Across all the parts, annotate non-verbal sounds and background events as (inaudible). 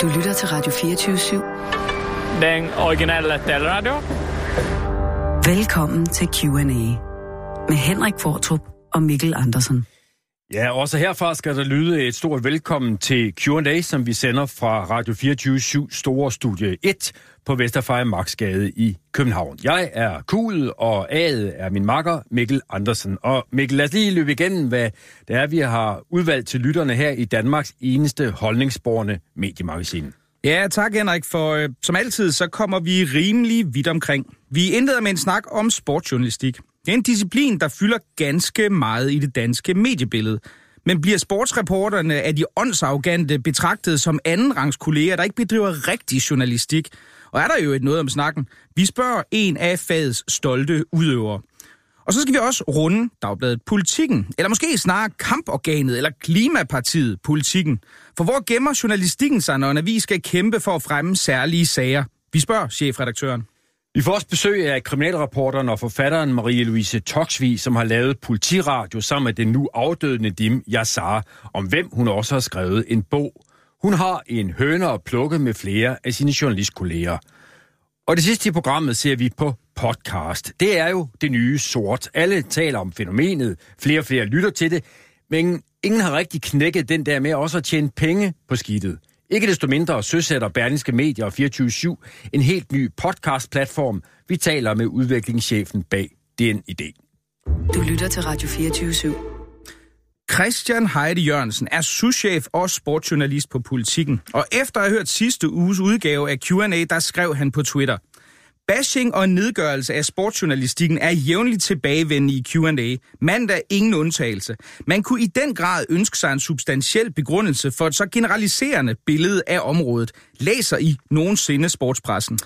Du lytter til Radio 24-7. Den originale taleradio. Velkommen til Q&A med Henrik Fortrup og Mikkel Andersen. Ja, også herfra skal der lyde et stort velkommen til Q&A, som vi sender fra Radio 24 Store Studie 1 på Vesterfejre Marksgade i København. Jeg er Kul, og A'et er min makker Mikkel Andersen. Og Mikkel, lad os lige løbe igennem, hvad det er, vi har udvalgt til lytterne her i Danmarks eneste holdningsborgende mediemagasin. Ja, tak Henrik, for øh, som altid, så kommer vi rimelig vidt omkring. Vi indleder med en snak om sportsjournalistik. Det er en disciplin, der fylder ganske meget i det danske mediebillede. Men bliver sportsreporterne af de åndsarrogante betragtet som andenrangs kolleger, der ikke bedriver rigtig journalistik? Og er der jo et noget om snakken? Vi spørger en af fagets stolte udøvere. Og så skal vi også runde Dagbladet Politikken, eller måske snarere kamporganet eller klimapartiet Politikken. For hvor gemmer journalistikken sig, når en avis skal kæmpe for at fremme særlige sager? Vi spørger chefredaktøren. Vi får også besøg af kriminalreporteren og forfatteren Marie-Louise Toksvi, som har lavet politiradio sammen med den nu afdøde Nedim Yassar, om hvem hun også har skrevet en bog. Hun har en høne at plukke med flere af sine journalistkolleger. Og det sidste i programmet ser vi på podcast. Det er jo det nye sort. Alle taler om fænomenet, flere og flere lytter til det, men ingen har rigtig knækket den der med også at tjene penge på skidtet. Ikke desto mindre søsætter Berlingske Medier og 24 en helt ny podcast-platform. Vi taler med udviklingschefen bag den idé. Du lytter til Radio 24 /7. Christian Heide Jørgensen er souschef og sportsjournalist på Politikken. Og efter at have hørt sidste uges udgave af Q&A, der skrev han på Twitter – Bashing og nedgørelse af sportsjournalistikken er jævnligt tilbagevendende i Q&A. Mandag ingen undtagelse. Man kunne i den grad ønske sig en substantiel begrundelse for et så generaliserende billede af området. Læser I nogensinde sportspressen?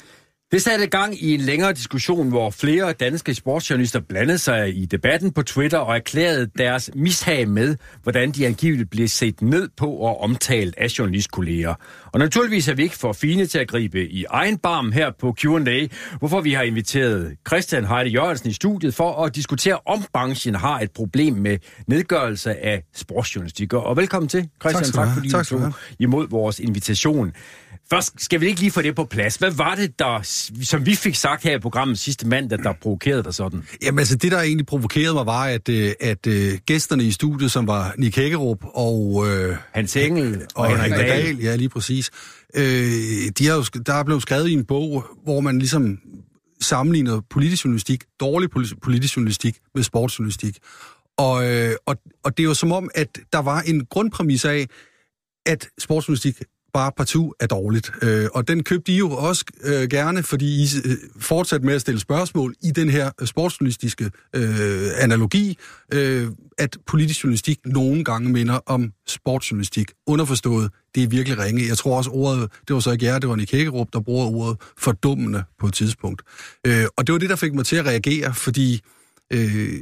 Det satte gang i en længere diskussion, hvor flere danske sportsjournalister blandede sig i debatten på Twitter og erklærede deres mishag med, hvordan de angiveligt blev set ned på og omtalt af journalistkolleger. Og naturligvis er vi ikke for fine til at gribe i egen barm her på Q&A, hvorfor vi har inviteret Christian Heide Jørgensen i studiet for at diskutere, om branchen har et problem med nedgørelse af sportsjournalistik. Og velkommen til, Christian. Tak, tak fordi tak, du tog imod vores invitation. Først skal vi ikke lige få det på plads. Hvad var det, der, som vi fik sagt her i programmet sidste mandag, der provokerede dig sådan? Jamen altså, det der egentlig provokerede mig, var, at, øh, at, at gæsterne i studiet, som var Nick Hækkerup og... Øh, Hans Engel og, og Henrik Dahl. Ja, lige præcis. Øh, de har jo, der er blevet skrevet i en bog, hvor man ligesom sammenligner politisk journalistik, dårlig politisk journalistik med sportsjournalistik. Og, øh, og, og det er jo som om, at der var en grundpræmis af, at sportsjournalistik bare partout er dårligt. Øh, og den købte I jo også øh, gerne, fordi I øh, fortsatte med at stille spørgsmål i den her sportsjournalistiske øh, analogi, øh, at politisk journalistik nogle gange minder om sportsjournalistik. Underforstået, det er virkelig ringe. Jeg tror også ordet, det var så ikke jer, det var Nick Hækkerup, der bruger ordet fordummende på et tidspunkt. Øh, og det var det, der fik mig til at reagere, fordi øh,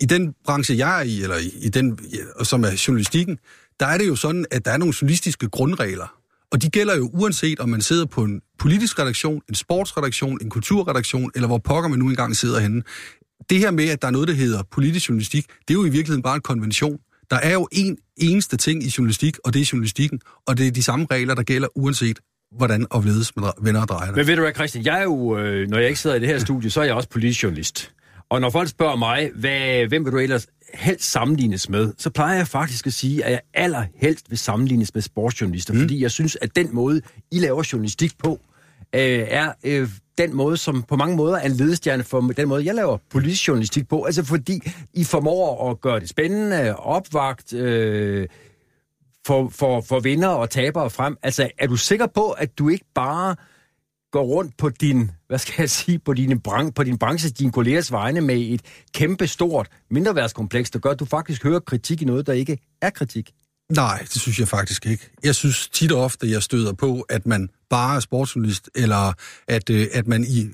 i den branche, jeg er i, eller i, i den, som er journalistikken, der er det jo sådan, at der er nogle journalistiske grundregler, og de gælder jo uanset, om man sidder på en politisk redaktion, en sportsredaktion, en kulturredaktion, eller hvor pokker man nu engang sidder henne. Det her med, at der er noget, der hedder politisk journalistik, det er jo i virkeligheden bare en konvention. Der er jo en eneste ting i journalistik, og det er journalistikken, og det er de samme regler, der gælder uanset hvordan og hvorledes man vender og drejer det. Men ved du hvad, Christian, jeg er jo, øh, når jeg ikke sidder i det her studie, så er jeg også politisk journalist. Og når folk spørger mig, hvad, hvem vil du ellers helst sammenlignes med, så plejer jeg faktisk at sige, at jeg allerhelst vil sammenlignes med sportsjournalister, mm. fordi jeg synes, at den måde, I laver journalistik på, øh, er øh, den måde, som på mange måder er en ledestjerne for den måde, jeg laver politisk journalistik på. Altså fordi I formår at gøre det spændende, opvagt, øh, for, for, for vinder og tabere frem. Altså er du sikker på, at du ikke bare går rundt på din, hvad skal jeg sige, på, dine bran- på din branche, dine kollegers vegne med et kæmpe stort mindreværdskompleks, der gør, at du faktisk hører kritik i noget, der ikke er kritik? Nej, det synes jeg faktisk ikke. Jeg synes tit og ofte, jeg støder på, at man bare er sportsjournalist, eller at, øh, at man i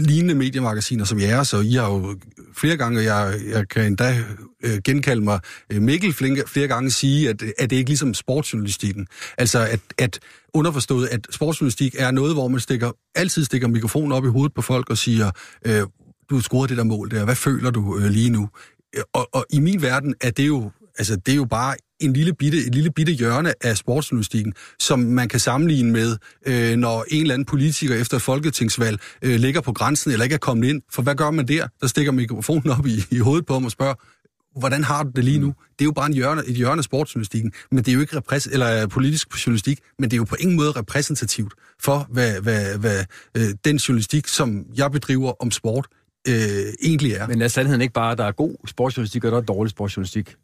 lignende mediemagasiner som jeres, og I har jo flere gange, jeg, jeg kan endda øh, genkalde mig øh, Mikkel flere, flere gange sige, at, at det ikke ligesom sportsjournalistikken. Altså, at, at underforstået, at sportsjournalistik er noget, hvor man stikker, altid stikker mikrofonen op i hovedet på folk og siger, øh, du har scoret det der mål der, hvad føler du øh, lige nu? Øh, og, og i min verden er det jo altså, det er jo bare en lille bitte, et lille bitte hjørne af sportsjournalistikken, som man kan sammenligne med, øh, når en eller anden politiker efter et folketingsvalg øh, ligger på grænsen eller ikke er kommet ind. For hvad gør man der? Der stikker mikrofonen op i, i hovedet på ham og spørger, hvordan har du det lige nu? Mm. Det er jo bare en hjørne, et hjørne af sportsjournalistikken, men det er jo ikke repræs- eller politisk journalistik, men det er jo på ingen måde repræsentativt for, hvad, hvad, hvad øh, den journalistik, som jeg bedriver om sport, øh, egentlig er. Men er sandheden ikke bare, at der er god sportsjournalistik, og der er dårlig sportsjournalistik?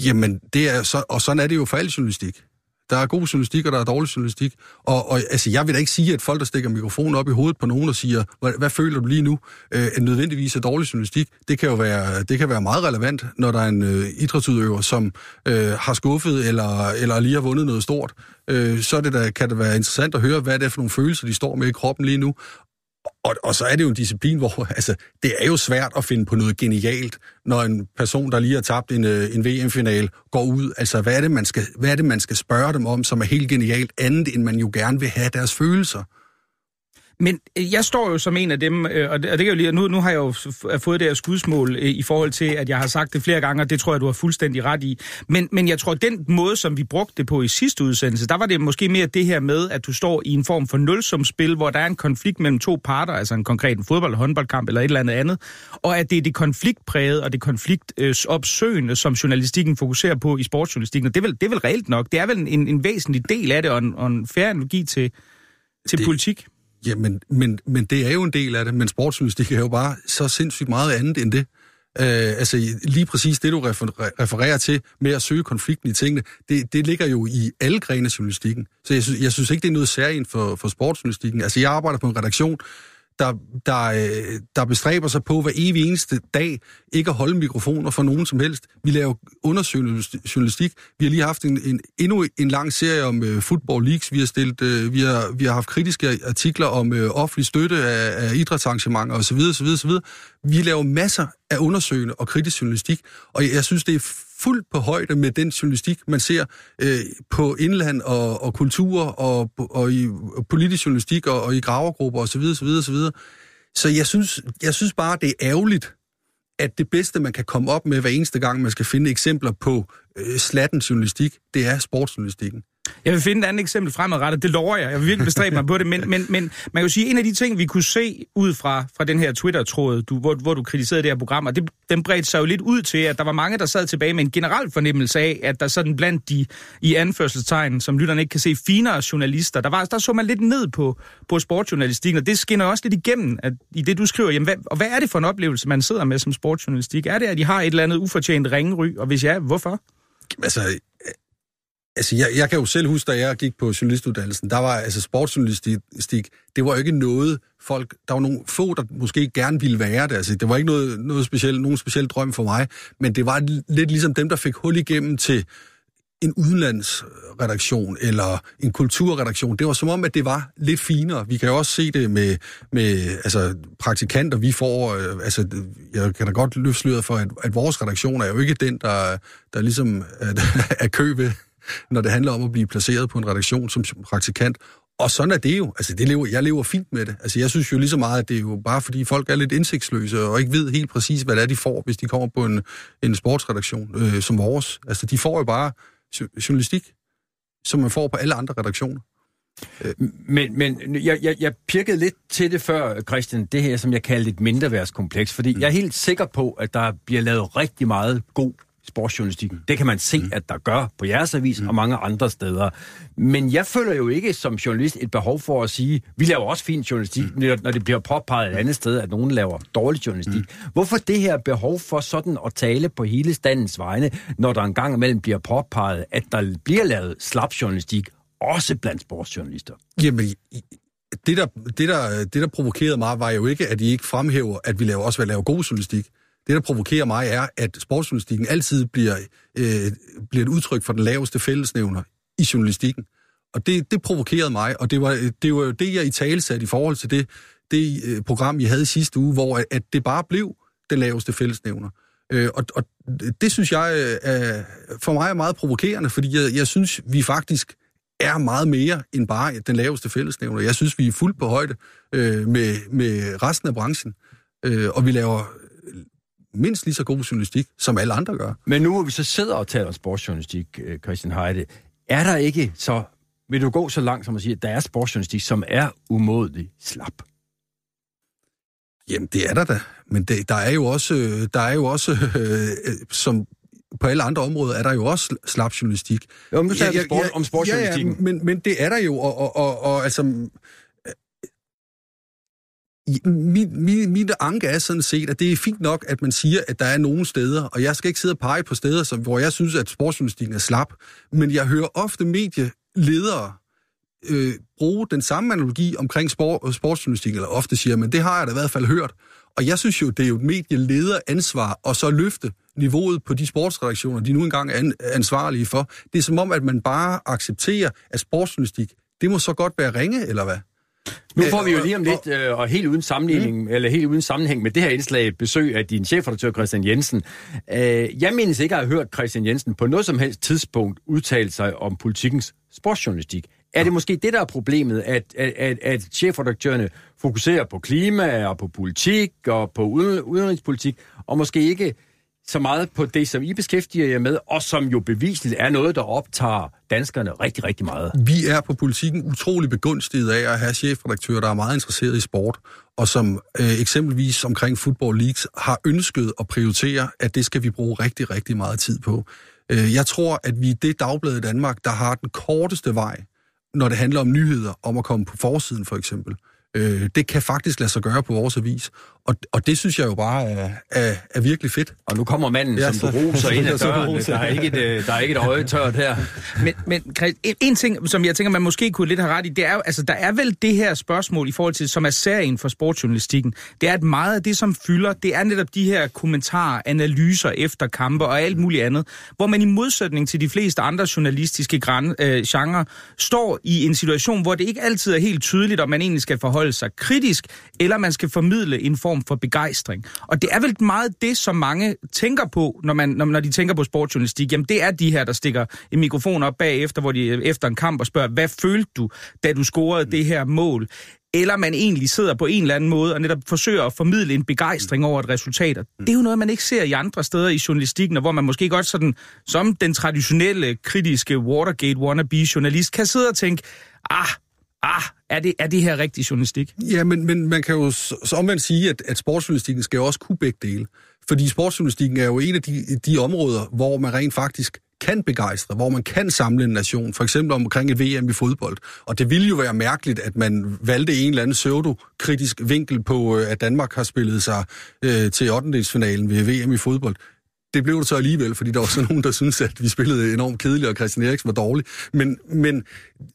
Jamen, det er så, og sådan er det jo for al journalistik. Der er god journalistik, og der er dårlig journalistik. Og, og altså, jeg vil da ikke sige, at folk, der stikker mikrofonen op i hovedet på nogen og siger, hvad, hvad føler du lige nu, øh, er nødvendigvis er dårlig journalistik. Det kan jo være, det kan være meget relevant, når der er en øh, idrætsudøver, som øh, har skuffet eller, eller lige har vundet noget stort. Øh, så er det da, kan det være interessant at høre, hvad det er for nogle følelser, de står med i kroppen lige nu. Og, og så er det jo en disciplin, hvor (laughs) altså, det er jo svært at finde på noget genialt, når en person, der lige har tabt en, øh, en VM-final, går ud. Altså, hvad er, det, man skal, hvad er det, man skal spørge dem om, som er helt genialt, andet end man jo gerne vil have deres følelser? Men øh, jeg står jo som en af dem, øh, og det, og det kan jo lige, nu, nu har jeg jo fået det her skudsmål øh, i forhold til, at jeg har sagt det flere gange, og det tror jeg, du har fuldstændig ret i. Men, men jeg tror, den måde, som vi brugte det på i sidste udsendelse, der var det måske mere det her med, at du står i en form for nulsumspil, hvor der er en konflikt mellem to parter, altså en konkret en fodbold- håndboldkamp eller et eller andet andet, og at det er det konfliktpræget og det konfliktopsøgende, som journalistikken fokuserer på i sportsjournalistikken, og det er vel, det er vel reelt nok. Det er vel en, en væsentlig del af det, og en, og en færre analogi til, til det, politik. Jamen, men, men det er jo en del af det, men sportsjournalistik er jo bare så sindssygt meget andet end det. Øh, altså lige præcis det, du refererer til med at søge konflikten i tingene, det, det ligger jo i alle grene af journalistikken. Så jeg synes, jeg synes ikke, det er noget særligt for, for sportsjournalistikken. Altså jeg arbejder på en redaktion, der, der, øh, der bestræber sig på hver evig eneste dag ikke at holde mikrofoner for nogen som helst. Vi laver undersøgende journalistik. Vi har lige haft en, en, endnu en lang serie om uh, football leagues. Vi har, stillet, uh, vi har, vi har haft kritiske artikler om uh, offentlig støtte af, af idrætsarrangementer osv. osv., osv. Vi laver masser af undersøgende og kritisk journalistik, og jeg, jeg synes, det er fuldt på højde med den journalistik, man ser øh, på indland og, og kultur og, og i og politisk journalistik og, og i gravergrupper osv. osv., osv. Så jeg synes, jeg synes bare, det er ærgerligt, at det bedste, man kan komme op med hver eneste gang, man skal finde eksempler på øh, slatten journalistik, det er sportsjournalistikken. Jeg vil finde et andet eksempel fremadrettet, det lover jeg. Jeg vil virkelig bestræbe mig på det, men, men, men man kan jo sige, at en af de ting, vi kunne se ud fra, fra den her Twitter-tråd, du, hvor, hvor du kritiserede det her program, og det, den bredte sig jo lidt ud til, at der var mange, der sad tilbage med en generel fornemmelse af, at der sådan blandt de i anførselstegn, som lytterne ikke kan se, finere journalister, der, var, der så man lidt ned på, på sportsjournalistikken, og det skinner også lidt igennem at, i det, du skriver. Jamen, hvad, og hvad er det for en oplevelse, man sidder med som sportsjournalistik? Er det, at de har et eller andet ufortjent ringry, og hvis ja, hvorfor? Altså, Altså, jeg, jeg kan jo selv huske, da jeg gik på journalistuddannelsen, der var altså sportsjournalistik, det var jo ikke noget folk, der var nogle få, der måske gerne ville være det. Altså, det var ikke noget, noget specielt, nogen speciel drøm for mig, men det var lidt ligesom dem, der fik hul igennem til en udenlandsredaktion eller en kulturredaktion. Det var som om, at det var lidt finere. Vi kan jo også se det med, med altså, praktikanter, vi får. Øh, altså, jeg kan da godt løfte for, at, at vores redaktion er jo ikke den, der, der ligesom øh, (laughs) er, er købe når det handler om at blive placeret på en redaktion som praktikant. Og sådan er det jo. Altså, det lever, jeg lever fint med det. Altså, jeg synes jo lige så meget, at det er jo bare fordi folk er lidt indsigtsløse og ikke ved helt præcis, hvad det er, de får, hvis de kommer på en, en sportsredaktion øh, som vores. Altså, de får jo bare journalistik, som man får på alle andre redaktioner. Men, men jeg, jeg, jeg pirkede lidt til det før, Christian, det her, som jeg kaldte et mindreværdskompleks, fordi mm. jeg er helt sikker på, at der bliver lavet rigtig meget god sportsjournalistikken. Det kan man se, mm. at der gør på jeres avis mm. og mange andre steder. Men jeg føler jo ikke som journalist et behov for at sige, vi laver også fin journalistik, mm. når det bliver påpeget et andet sted, at nogen laver dårlig journalistik. Mm. Hvorfor det her behov for sådan at tale på hele standens vegne, når der engang imellem bliver påpeget, at der bliver lavet slap journalistik, også blandt sportsjournalister? Jamen, det der, det, der, det, der provokerede mig, var jo ikke, at I ikke fremhæver, at vi laver, også vil lave god journalistik. Det, der provokerer mig, er, at sportsjournalistikken altid bliver, øh, bliver et udtryk for den laveste fællesnævner i journalistikken. Og det, det provokerede mig, og det var, det var jo det, jeg i tale satte i forhold til det, det øh, program, I havde sidste uge, hvor øh, at det bare blev den laveste fællesnævner. Øh, og, og det synes jeg øh, er, for mig er meget provokerende, fordi jeg, jeg synes, vi faktisk er meget mere end bare den laveste fællesnævner. Jeg synes, vi er fuldt på højde øh, med, med resten af branchen, øh, og vi laver mindst lige så god journalistik, som alle andre gør. Men nu hvor vi så sidder og taler om sportsjournalistik, øh, Christian Heide, er der ikke så, vil du gå så langt som at sige, at der er sportsjournalistik, som er umådelig slap? Jamen, det er der da. Men det, der er jo også, der er jo også øh, øh, som på alle andre områder, er der jo også slap journalistik. Jo, men taler ja, sport, ja, om sportsjournalistikken. Ja, ja, men, men det er der jo, og, og, og, og altså... Min, min, min anke er sådan set, at det er fint nok, at man siger, at der er nogle steder, og jeg skal ikke sidde og pege på steder, som, hvor jeg synes, at sportsjournalistikken er slap, men jeg hører ofte medieledere øh, bruge den samme analogi omkring sport, sportsjournalistik, eller ofte siger men det har jeg da i hvert fald hørt. Og jeg synes jo, det er jo et medieleder ansvar at så løfte niveauet på de sportsredaktioner, de nu engang er ansvarlige for. Det er som om, at man bare accepterer, at sportsjournalistik, det må så godt være ringe, eller hvad? Nu får vi jo lige om lidt, øh, og helt uden sammenligning, mm. eller helt uden sammenhæng med det her indslag, besøg af din chefredaktør Christian Jensen. Øh, jeg mindes ikke at have hørt Christian Jensen på noget som helst tidspunkt udtale sig om politikens sportsjournalistik. Er det måske det, der er problemet, at, at, at, chefredaktørerne fokuserer på klima og på politik og på udenrigspolitik, og måske ikke så meget på det, som I beskæftiger jer med, og som jo bevisligt er noget, der optager danskerne rigtig, rigtig meget. Vi er på politikken utrolig begunstiget af at have chefredaktører, der er meget interesseret i sport, og som øh, eksempelvis omkring Football Leagues har ønsket at prioritere, at det skal vi bruge rigtig, rigtig meget tid på. Øh, jeg tror, at vi er det dagblad i Danmark, der har den korteste vej, når det handler om nyheder, om at komme på forsiden for eksempel. Øh, det kan faktisk lade sig gøre på vores avis. Og, og det synes jeg jo bare er, er, er virkelig fedt. Og nu kommer manden, ja, som du roser ind ad (laughs) døren. Der er ikke et, øh, der er ikke et øje tørt her. Men, men en, en ting, som jeg tænker, man måske kunne lidt have ret i, det er jo, altså der er vel det her spørgsmål i forhold til, som er serien for sportsjournalistikken. Det er, at meget af det, som fylder, det er netop de her kommentarer, analyser efter kampe og alt muligt andet, hvor man i modsætning til de fleste andre journalistiske gran, øh, genre, står i en situation, hvor det ikke altid er helt tydeligt, om man egentlig skal forholde sig kritisk, eller man skal formidle en form form for begejstring. Og det er vel meget det, som mange tænker på, når, man, når, når de tænker på sportsjournalistik. Jamen, det er de her, der stikker en mikrofon op bagefter, hvor de efter en kamp og spørger, hvad følte du, da du scorede det her mål? eller man egentlig sidder på en eller anden måde og netop forsøger at formidle en begejstring over et resultat. Det er jo noget, man ikke ser i andre steder i journalistikken, og hvor man måske godt sådan, som den traditionelle, kritiske Watergate-wannabe-journalist, kan sidde og tænke, ah, ah, er det, er det her rigtig journalistik? Ja, men, men man kan jo så omvendt sige, at, at sportsjournalistikken skal jo også kunne begge dele. Fordi sportsjournalistikken er jo en af de, de områder, hvor man rent faktisk kan begejstre, hvor man kan samle en nation, for eksempel omkring et VM i fodbold. Og det ville jo være mærkeligt, at man valgte en eller anden pseudo-kritisk vinkel på, øh, at Danmark har spillet sig øh, til 8. ved VM i fodbold det blev det så alligevel, fordi der var så (laughs) nogen, der synes at vi spillede enormt kedeligt, og Christian Eriksen var dårlig. Men, men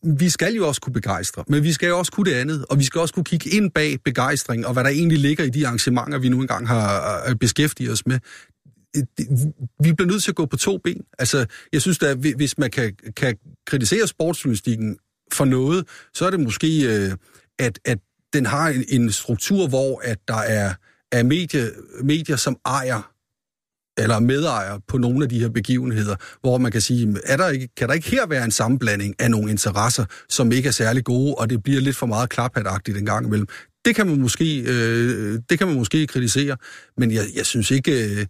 vi skal jo også kunne begejstre, men vi skal jo også kunne det andet, og vi skal også kunne kigge ind bag begejstring, og hvad der egentlig ligger i de arrangementer, vi nu engang har øh, beskæftiget os med vi bliver nødt til at gå på to ben. Altså, jeg synes da, hvis man kan, kan kritisere sportsjournalistikken for noget, så er det måske, øh, at, at den har en, en struktur, hvor at der er, er medie, medier, som ejer eller medejer på nogle af de her begivenheder, hvor man kan sige, er der ikke, kan der ikke her være en sammenblanding af nogle interesser, som ikke er særlig gode, og det bliver lidt for meget klaphatagtigt en gang imellem. Det kan man måske, øh, det kan man måske kritisere, men jeg, jeg synes ikke... Øh,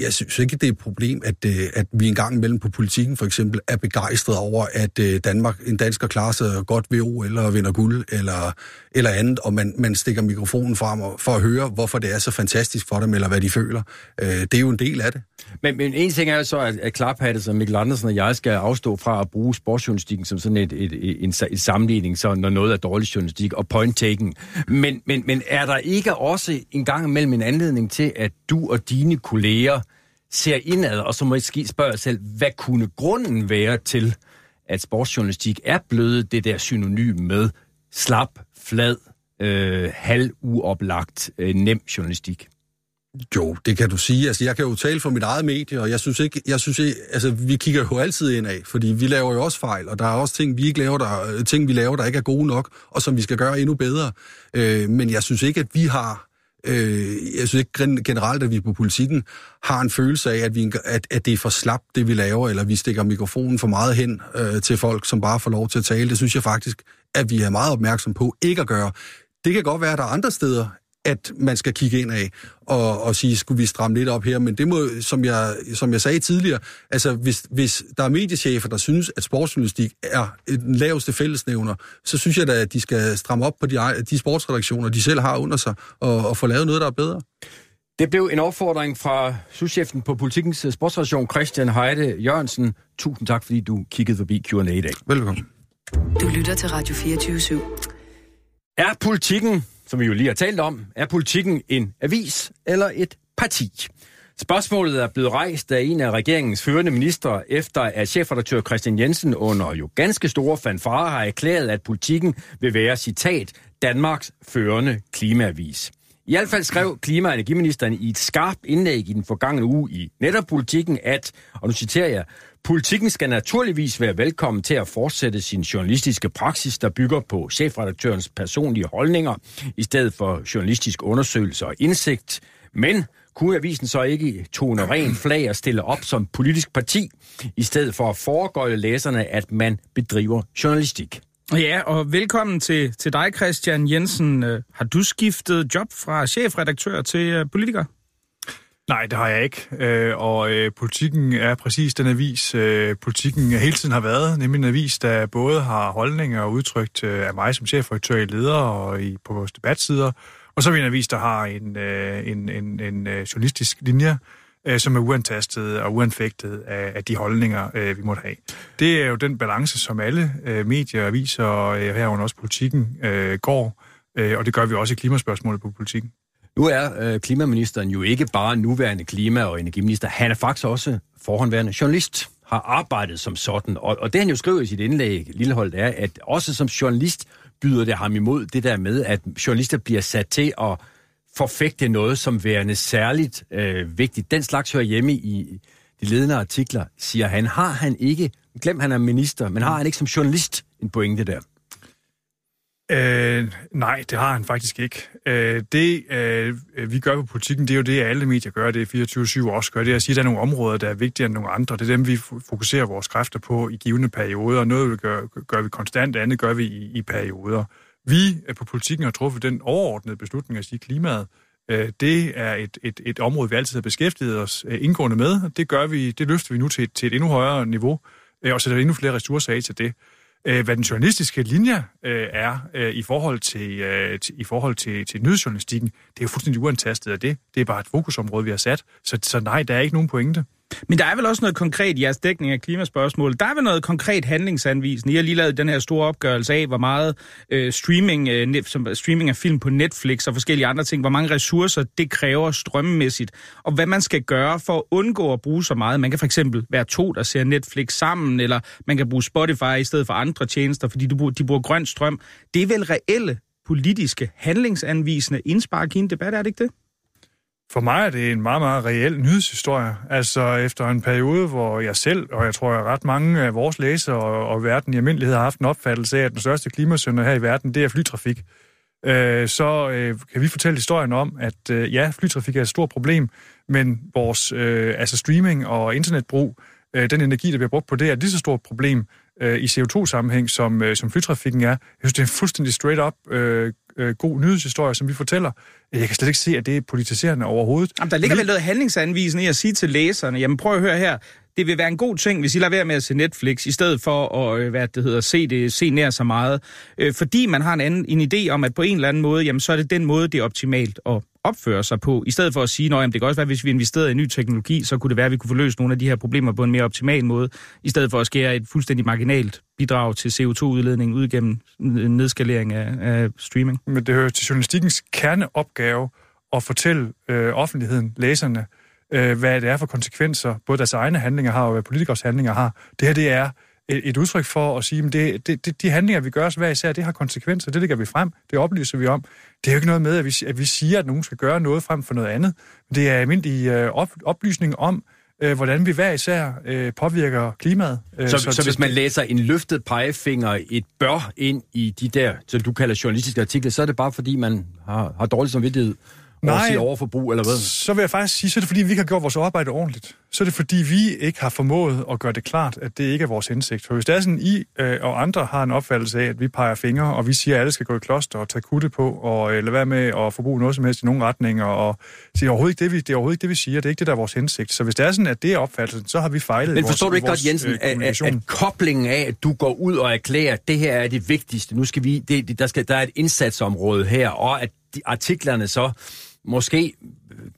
jeg synes ikke, det er et problem, at, øh, at vi en gang imellem på politikken for eksempel er begejstret over, at øh, Danmark, en dansker klarer sig godt ved OL eller vinder guld eller, eller andet, og man, man stikker mikrofonen frem for at høre, hvorfor det er så fantastisk for dem, eller hvad de føler. Øh, det er jo en del af det. Men, men en ting er jo så, at, at Klaphatte, som Mikkel Andersen og jeg skal afstå fra at bruge sportsjournalistikken som sådan et, et, et, en, et sammenligning, så når noget er dårlig journalistik og point-taking. Men, men, men er der ikke også en gang imellem en anledning til, at du og dine kolleger ser indad, og så måske spørge selv, hvad kunne grunden være til, at sportsjournalistik er blevet det der synonym med slap, flad, øh, halvuoplagt, øh, nem journalistik? Jo, det kan du sige. Altså, jeg kan jo tale for mit eget medie, og jeg synes ikke, jeg synes ikke, altså, vi kigger jo altid ind af, fordi vi laver jo også fejl, og der er også ting, vi ikke laver, der, ting, vi laver, der ikke er gode nok, og som vi skal gøre endnu bedre. Øh, men jeg synes ikke, at vi har, øh, jeg synes ikke generelt, at vi på politikken har en følelse af, at, vi, at, at det er for slapt, det vi laver, eller vi stikker mikrofonen for meget hen øh, til folk, som bare får lov til at tale. Det synes jeg faktisk, at vi er meget opmærksom på ikke at gøre. Det kan godt være, at der er andre steder at man skal kigge ind af og, og sige, skulle vi stramme lidt op her? Men det må, som jeg, som jeg sagde tidligere, altså hvis, hvis der er mediechefer, der synes, at sportsjournalistik er den laveste fællesnævner, så synes jeg da, at de skal stramme op på de, de sportsredaktioner, de selv har under sig, og, og få lavet noget, der er bedre. Det blev en opfordring fra souschefen på politikens sportsredaktion, Christian Heide Jørgensen. Tusind tak, fordi du kiggede forbi Q&A i dag. Velkommen. Du lytter til Radio 24 /7. Er politikken, som vi jo lige har talt om, er politikken en avis eller et parti? Spørgsmålet er blevet rejst af en af regeringens førende ministre, efter at chefredaktør Christian Jensen under jo ganske store fanfare har erklæret, at politikken vil være, citat, Danmarks førende klimaavis. I hvert fald skrev klima- og energiministeren i et skarpt indlæg i den forgangne uge i netop politikken, at, og nu citerer jeg, Politikken skal naturligvis være velkommen til at fortsætte sin journalistiske praksis, der bygger på chefredaktørens personlige holdninger, i stedet for journalistisk undersøgelse og indsigt. Men kunne avisen så ikke tone ren flag og stille op som politisk parti, i stedet for at foregøjle læserne, at man bedriver journalistik? Ja, og velkommen til, til dig, Christian Jensen. Øh, har du skiftet job fra chefredaktør til øh, politiker? Nej, det har jeg ikke. Øh, og øh, politikken er præcis den avis, øh, politikken hele tiden har været, nemlig en avis, der både har holdninger og udtrykt øh, af mig som chefredaktør i leder og i, på vores debatsider, og så er vi en avis, der har en, øh, en, en, en øh, journalistisk linje, øh, som er uantastet og uanfægtet af, af de holdninger, øh, vi måtte have. Det er jo den balance, som alle øh, medier, aviser og øh, herunder også politikken øh, går, øh, og det gør vi også i klimaspørgsmålet på politikken. Nu er øh, klimaministeren jo ikke bare nuværende klima- og energiminister, han er faktisk også forhåndværende journalist, har arbejdet som sådan. Og, og det han jo skriver i sit indlæg, Lilleholdt, er, at også som journalist byder det ham imod det der med, at journalister bliver sat til at forfægte noget som værende særligt øh, vigtigt. Den slags hører hjemme i de ledende artikler, siger han. Har han ikke, glem han er minister, men har han ikke som journalist en pointe der? Øh, nej, det har han faktisk ikke. Øh, det, øh, vi gør på politikken, det er jo det, alle medier gør, det er 24-7 også gør, det er at sige, at der er nogle områder, der er vigtigere end nogle andre. Det er dem, vi fokuserer vores kræfter på i givende perioder. Noget gør, gør vi konstant, andet gør vi i, i perioder. Vi øh, på politikken har truffet den overordnede beslutning at sige, at klimaet, øh, det er et, et, et område, vi altid har beskæftiget os øh, indgående med. Det gør vi, det løfter vi nu til, til et endnu højere niveau, og sætter endnu flere ressourcer af til det hvad den journalistiske linje er i forhold til, til i forhold til, til nyhedsjournalistikken, det er jo fuldstændig uantastet af det. Det er bare et fokusområde, vi har sat. Så, så nej, der er ikke nogen pointe. Men der er vel også noget konkret i jeres dækning af klimaspørgsmål. Der er vel noget konkret handlingsanvisende. I har lige lavet den her store opgørelse af, hvor meget øh, streaming, øh, net, som, streaming af film på Netflix og forskellige andre ting, hvor mange ressourcer det kræver strømmemæssigt, og hvad man skal gøre for at undgå at bruge så meget. Man kan for eksempel være to, der ser Netflix sammen, eller man kan bruge Spotify i stedet for andre tjenester, fordi de bruger, de bruger grøn strøm. Det er vel reelle politiske handlingsanvisende indspark i en debat, er det ikke det? For mig er det en meget, meget reel nyhedshistorie. Altså efter en periode, hvor jeg selv, og jeg tror, at ret mange af vores læsere og, og verden i almindelighed har haft en opfattelse af, at den største klimasønder her i verden, det er flytrafik. Øh, så øh, kan vi fortælle historien om, at øh, ja, flytrafik er et stort problem, men vores øh, altså streaming og internetbrug, øh, den energi, der bliver brugt på det, er et lige så stort problem øh, i CO2-sammenhæng, som, øh, som flytrafikken er. Jeg synes, det er en fuldstændig straight-up øh, øh, god nyhedshistorie, som vi fortæller. Jeg kan slet ikke se, at det er politiserende overhovedet. Jamen, der ligger vel noget handlingsanvisende i at sige til læserne, jamen prøv at høre her, det vil være en god ting, hvis I lader være med at se Netflix, i stedet for at øh, hvad det hedder, se det se nær så meget. Øh, fordi man har en, anden, en idé om, at på en eller anden måde, jamen, så er det den måde, det er optimalt at opføre sig på, i stedet for at sige, at det kan også være, at hvis vi investerede i ny teknologi, så kunne det være, at vi kunne få løst nogle af de her problemer på en mere optimal måde, i stedet for at skære et fuldstændig marginalt bidrag til CO2-udledning ud gennem nedskalering af, af streaming. Men det hører til journalistikkens kerneopgave at fortælle øh, offentligheden, læserne, øh, hvad det er for konsekvenser, både deres egne handlinger har og hvad politikers handlinger har. Det her, det er et, et udtryk for at sige, at det, det, det, de handlinger, vi gør os hver især, det har konsekvenser, det lægger vi frem, det oplyser vi om. Det er jo ikke noget med, at vi, at vi siger, at nogen skal gøre noget frem for noget andet. Det er almindelig øh, op, oplysning om, øh, hvordan vi hver især øh, påvirker klimaet. Øh, så, så, så hvis man læser en løftet pegefinger, et bør ind i de der, som du kalder journalistiske artikler, så er det bare fordi, man har, har dårlig samvittighed Nej. sit overforbrug, eller hvad? Så vil jeg faktisk sige, så er det fordi, vi ikke har gjort vores arbejde ordentligt. Så er det fordi, vi ikke har formået at gøre det klart, at det ikke er vores hensigt. For hvis det er sådan, I øh, og andre har en opfattelse af, at vi peger fingre, og vi siger, at alle skal gå i kloster og tage kutte på, og øh, lade være med at forbruge noget som helst i nogle retninger, og sige, overhovedet ikke det, vi, det er overhovedet ikke det, vi siger. Det er ikke det, der er vores hensigt. Så hvis det er sådan, at det er opfattelsen, så har vi fejlet Men vores, forstår du i ikke vores, godt, Jensen, øh, at, at, koblingen af, at du går ud og erklærer, at det her er det vigtigste, nu skal vi, det- der, skal, der er et indsatsområde her, og at de artiklerne så måske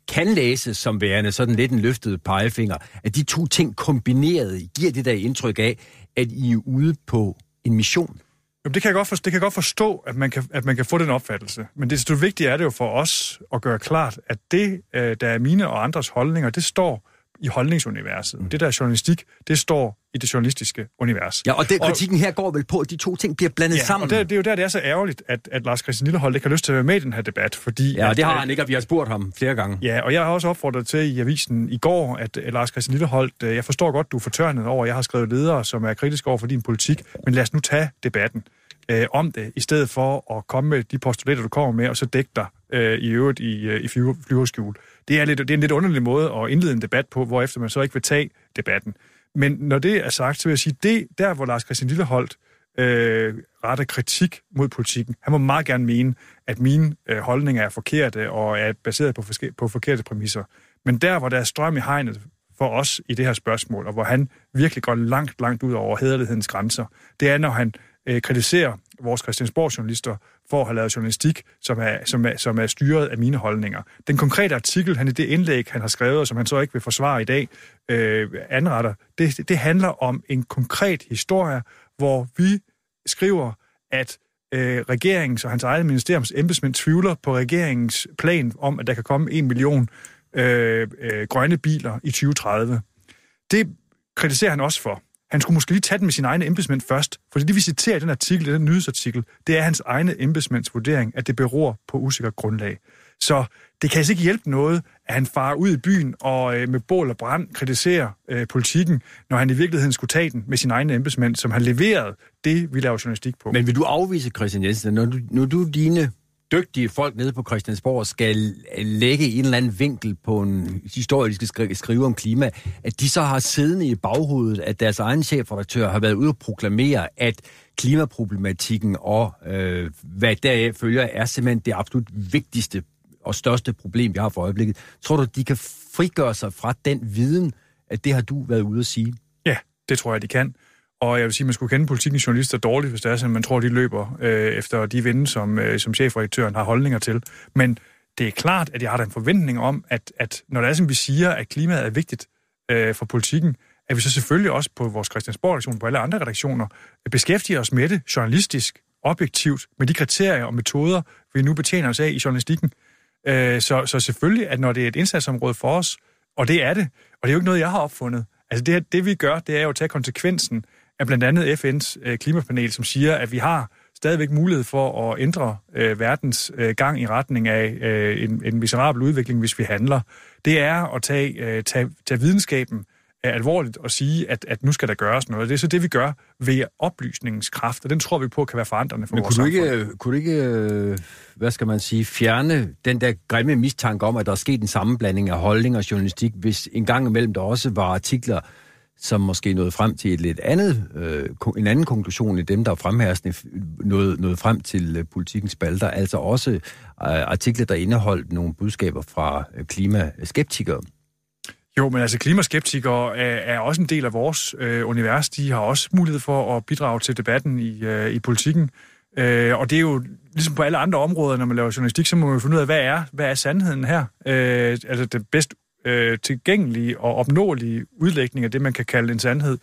kan læses som værende sådan lidt en løftet pegefinger, at de to ting kombineret giver det der indtryk af, at I er ude på en mission. Jamen, det kan jeg godt forstå, det kan jeg godt forstå at, man kan, at man kan få den opfattelse. Men det, det vigtige er det jo for os at gøre klart, at det, øh, der er mine og andres holdninger, det står i holdningsuniverset. Det der er journalistik, det står i det journalistiske univers. Ja, og det, kritikken her går vel på, at de to ting bliver blandet Ja, sammen. og det, det er jo der, det er så ærgerligt, at, at Lars Christian Lillehold ikke har lyst til at være med i den her debat, fordi... ja, og at, det har at- han ikke, og vi har spurgt ham flere gange. Ja, og jeg har også opfordret til i avisen i går, at, at Lars Christian Lilleholdt, øh, jeg forstår godt, du er fortørnet over, at jeg har skrevet ledere, som er kritiske over for din politik, men lad os nu tage debatten øh, om det, i stedet for at komme med de postulater, du kommer med, og så dække dig øh, i øvrigt i, øh, i flyver, flyverskjul. Det er, lidt, det er en lidt underlig måde at indlede en debat på, hvorefter man så ikke vil tage debatten. Men når det er sagt, så vil jeg sige, det der, hvor Lars Christian Lilleholdt øh, retter kritik mod politikken. Han må meget gerne mene, at mine øh, holdninger er forkerte og er baseret på, forske- på forkerte præmisser. Men der, hvor der er strøm i hegnet for os i det her spørgsmål, og hvor han virkelig går langt, langt ud over hederlighedens grænser, det er, når han øh, kritiserer vores Christiansborg-journalister for at have lavet journalistik, som er, som, er, som er styret af mine holdninger. Den konkrete artikel, han i det indlæg, han har skrevet, og som han så ikke vil forsvare i dag, øh, anretter, det, det handler om en konkret historie, hvor vi skriver, at øh, regeringens og hans eget ministeriums embedsmænd tvivler på regeringens plan om, at der kan komme en million øh, øh, grønne biler i 2030. Det kritiserer han også for. Han skulle måske lige tage den med sine egne embedsmænd først, for det, vi citerer i den artikel, i den nyhedsartikel, det er hans egne embedsmænds vurdering, at det beror på usikker grundlag. Så det kan altså ikke hjælpe noget, at han farer ud i byen og øh, med bål og brand kritiserer øh, politikken, når han i virkeligheden skulle tage den med sine egne embedsmænd, som har leveret det, vi laver journalistik på. Men vil du afvise, Christian Jensen, når du, når du dine dygtige folk nede på Christiansborg skal lægge en eller anden vinkel på en historie, de skal skrive om klima, at de så har siddende i baghovedet, at deres egen chefredaktør har været ude og proklamere, at klimaproblematikken og øh, hvad deraf følger, er simpelthen det absolut vigtigste og største problem, vi har for øjeblikket. Tror du, de kan frigøre sig fra den viden, at det har du været ude at sige? Ja, det tror jeg, de kan. Og jeg vil sige, at man skulle kende politikens journalister dårligt, hvis det er sådan, man tror, de løber øh, efter de vinde, som, øh, som chefredaktøren har holdninger til. Men det er klart, at jeg har da en forventning om, at, at når det er som vi siger, at klimaet er vigtigt øh, for politikken, at vi så selvfølgelig også på vores Christiansborg-redaktion, på alle andre redaktioner, beskæftiger os med det journalistisk, objektivt, med de kriterier og metoder, vi nu betjener os af i journalistikken. Øh, så, så selvfølgelig, at når det er et indsatsområde for os, og det er det, og det er jo ikke noget, jeg har opfundet. Altså det, det vi gør, det er jo at tage konsekvensen af blandt andet FN's øh, klimapanel, som siger, at vi har stadigvæk mulighed for at ændre øh, verdens øh, gang i retning af øh, en, en miserabel udvikling, hvis vi handler. Det er at tage, øh, tage, tage videnskaben øh, alvorligt og sige, at, at nu skal der gøres noget. Det er så det, vi gør ved oplysningens kraft, og den tror vi på kan være forandrende for Men vores kunne du samfund. ikke, kunne du ikke øh, hvad skal man sige, fjerne den der grimme mistanke om, at der er sket en sammenblanding af holdning og journalistik, hvis en gang imellem der også var artikler, som måske nåede frem til et lidt andet, øh, en anden konklusion end dem, der er fremherskende, nåede, nåede frem til øh, politikens spalter, altså også øh, artikler, der indeholdt nogle budskaber fra øh, klimaskeptikere. Jo, men altså klimaskeptikere er, er også en del af vores øh, univers. De har også mulighed for at bidrage til debatten i, øh, i politikken. Øh, og det er jo ligesom på alle andre områder, når man laver journalistik, så må man jo finde ud af, hvad er, hvad er sandheden her? Øh, altså det bedst øh, tilgængelige og opnåelige udlægning af det, man kan kalde en sandhed.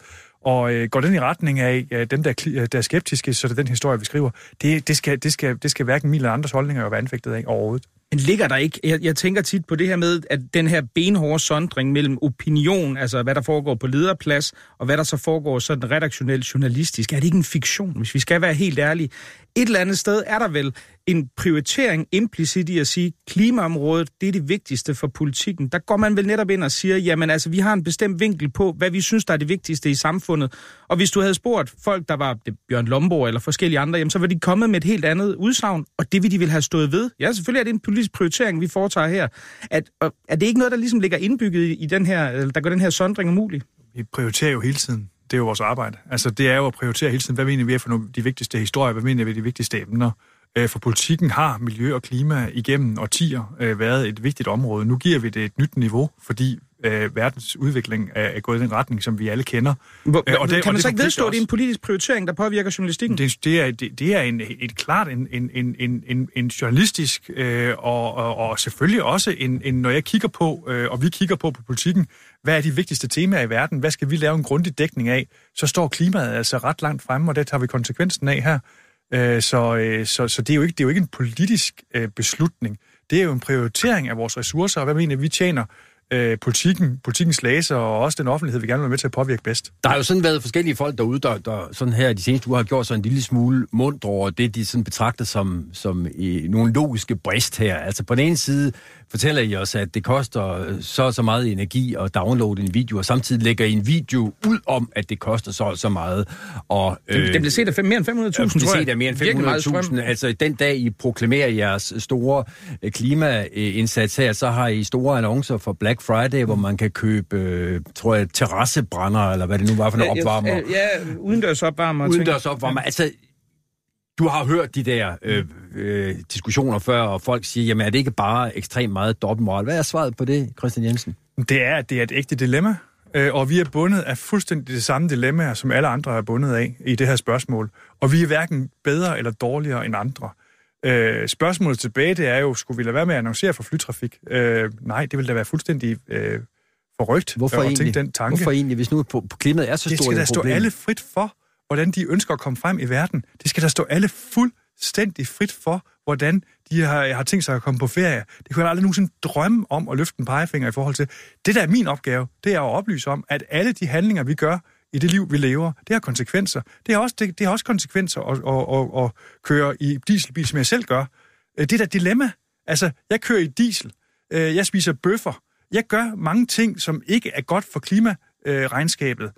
Og øh, går den i retning af øh, dem, der er, der er skeptiske, så det er den historie, vi skriver, det, det, skal, det, skal, det skal hverken min eller andres holdninger være anfægtet af overhovedet. Men ligger der ikke, jeg, jeg tænker tit på det her med, at den her benhårde sondring mellem opinion, altså hvad der foregår på lederplads, og hvad der så foregår sådan redaktionelt journalistisk, er det ikke en fiktion, hvis vi skal være helt ærlige? Et eller andet sted er der vel en prioritering implicit i at sige, klimaområdet, det er det vigtigste for politikken. Der går man vel netop ind og siger, jamen altså, vi har en bestemt vinkel på, hvad vi synes, der er det vigtigste i samfundet. Og hvis du havde spurgt folk, der var det, Bjørn Lomborg eller forskellige andre, jamen så var de kommet med et helt andet udsagn, og det ville de vil have stået ved. Ja, selvfølgelig er det en politisk prioritering, vi foretager her. At, og, er det ikke noget, der ligesom ligger indbygget i, i den her, der gør den her sondring umulig? Vi prioriterer jo hele tiden det er jo vores arbejde. Altså, det er jo at prioritere hele tiden, hvad mener vi er for nogle, de vigtigste historier, hvad mener vi er de vigtigste emner. Øh, for politikken har miljø og klima igennem årtier øh, været et vigtigt område. Nu giver vi det et nyt niveau, fordi øh, verdens udvikling er, er gået i den retning, som vi alle kender. Hvor, øh, og det, kan man så ikke vedstå, at det er en politisk prioritering, der påvirker journalistikken? Det, det er, det, det er en, et klart en, en, en, en, en journalistisk, øh, og, og, og selvfølgelig også, en, en, når jeg kigger på, øh, og vi kigger på på politikken, hvad er de vigtigste temaer i verden, hvad skal vi lave en grundig dækning af, så står klimaet altså ret langt fremme, og det tager vi konsekvensen af her. Øh, så, øh, så, så det, er jo ikke, det er jo ikke en politisk øh, beslutning. Det er jo en prioritering af vores ressourcer, og hvad mener vi tjener øh, politikken, politikens læser og også den offentlighed, vi gerne vil være med til at påvirke bedst. Der har jo sådan været forskellige folk derude, der, der sådan her de seneste uger har gjort sig en lille smule mundt over det, de sådan betragter som, som øh, nogle logiske brist her. Altså på den ene side fortæller I os, at det koster så og så meget energi at downloade en video, og samtidig lægger I en video ud om, at det koster så og så meget. Og, øh, det, det blev set af mere end 500.000, tror jeg. Det set af mere end 500.000. Altså den dag, I proklamerer jeres store øh, klimaindsats her, så har I store annoncer for Black Friday, hvor man kan købe, øh, tror jeg, terrassebrænder, eller hvad det nu var for en opvarmer. Ja, udendørs opvarmer. Udendørs opvarmer. Altså, du har hørt de der øh, øh, diskussioner før, og folk siger, jamen er det ikke bare ekstremt meget dobbeltmoral? Hvad er svaret på det, Christian Jensen? Det er, det er et ægte dilemma, øh, og vi er bundet af fuldstændig det samme dilemma, som alle andre er bundet af i det her spørgsmål. Og vi er hverken bedre eller dårligere end andre. Øh, spørgsmålet tilbage, det er jo, skulle vi lade være med at annoncere for flytrafik? Øh, nej, det vil da være fuldstændig øh, forrygt Hvorfor at egentlig? tænke den tanke. Hvorfor egentlig, hvis nu på, på klimaet er så stort Det skal da stå problem? alle frit for, hvordan de ønsker at komme frem i verden. Det skal der stå alle fuldstændig frit for, hvordan de har, har tænkt sig at komme på ferie. Det kunne jeg aldrig nogensinde drømme om at løfte en pegefinger i forhold til. Det, der er min opgave, det er at oplyse om, at alle de handlinger, vi gør i det liv, vi lever, det har konsekvenser. Det har også, det, det har også konsekvenser at, at, at, at køre i dieselbil, som jeg selv gør. Øh, det er da dilemma. Altså, jeg kører i diesel. Øh, jeg spiser bøffer. Jeg gør mange ting, som ikke er godt for klimaregnskabet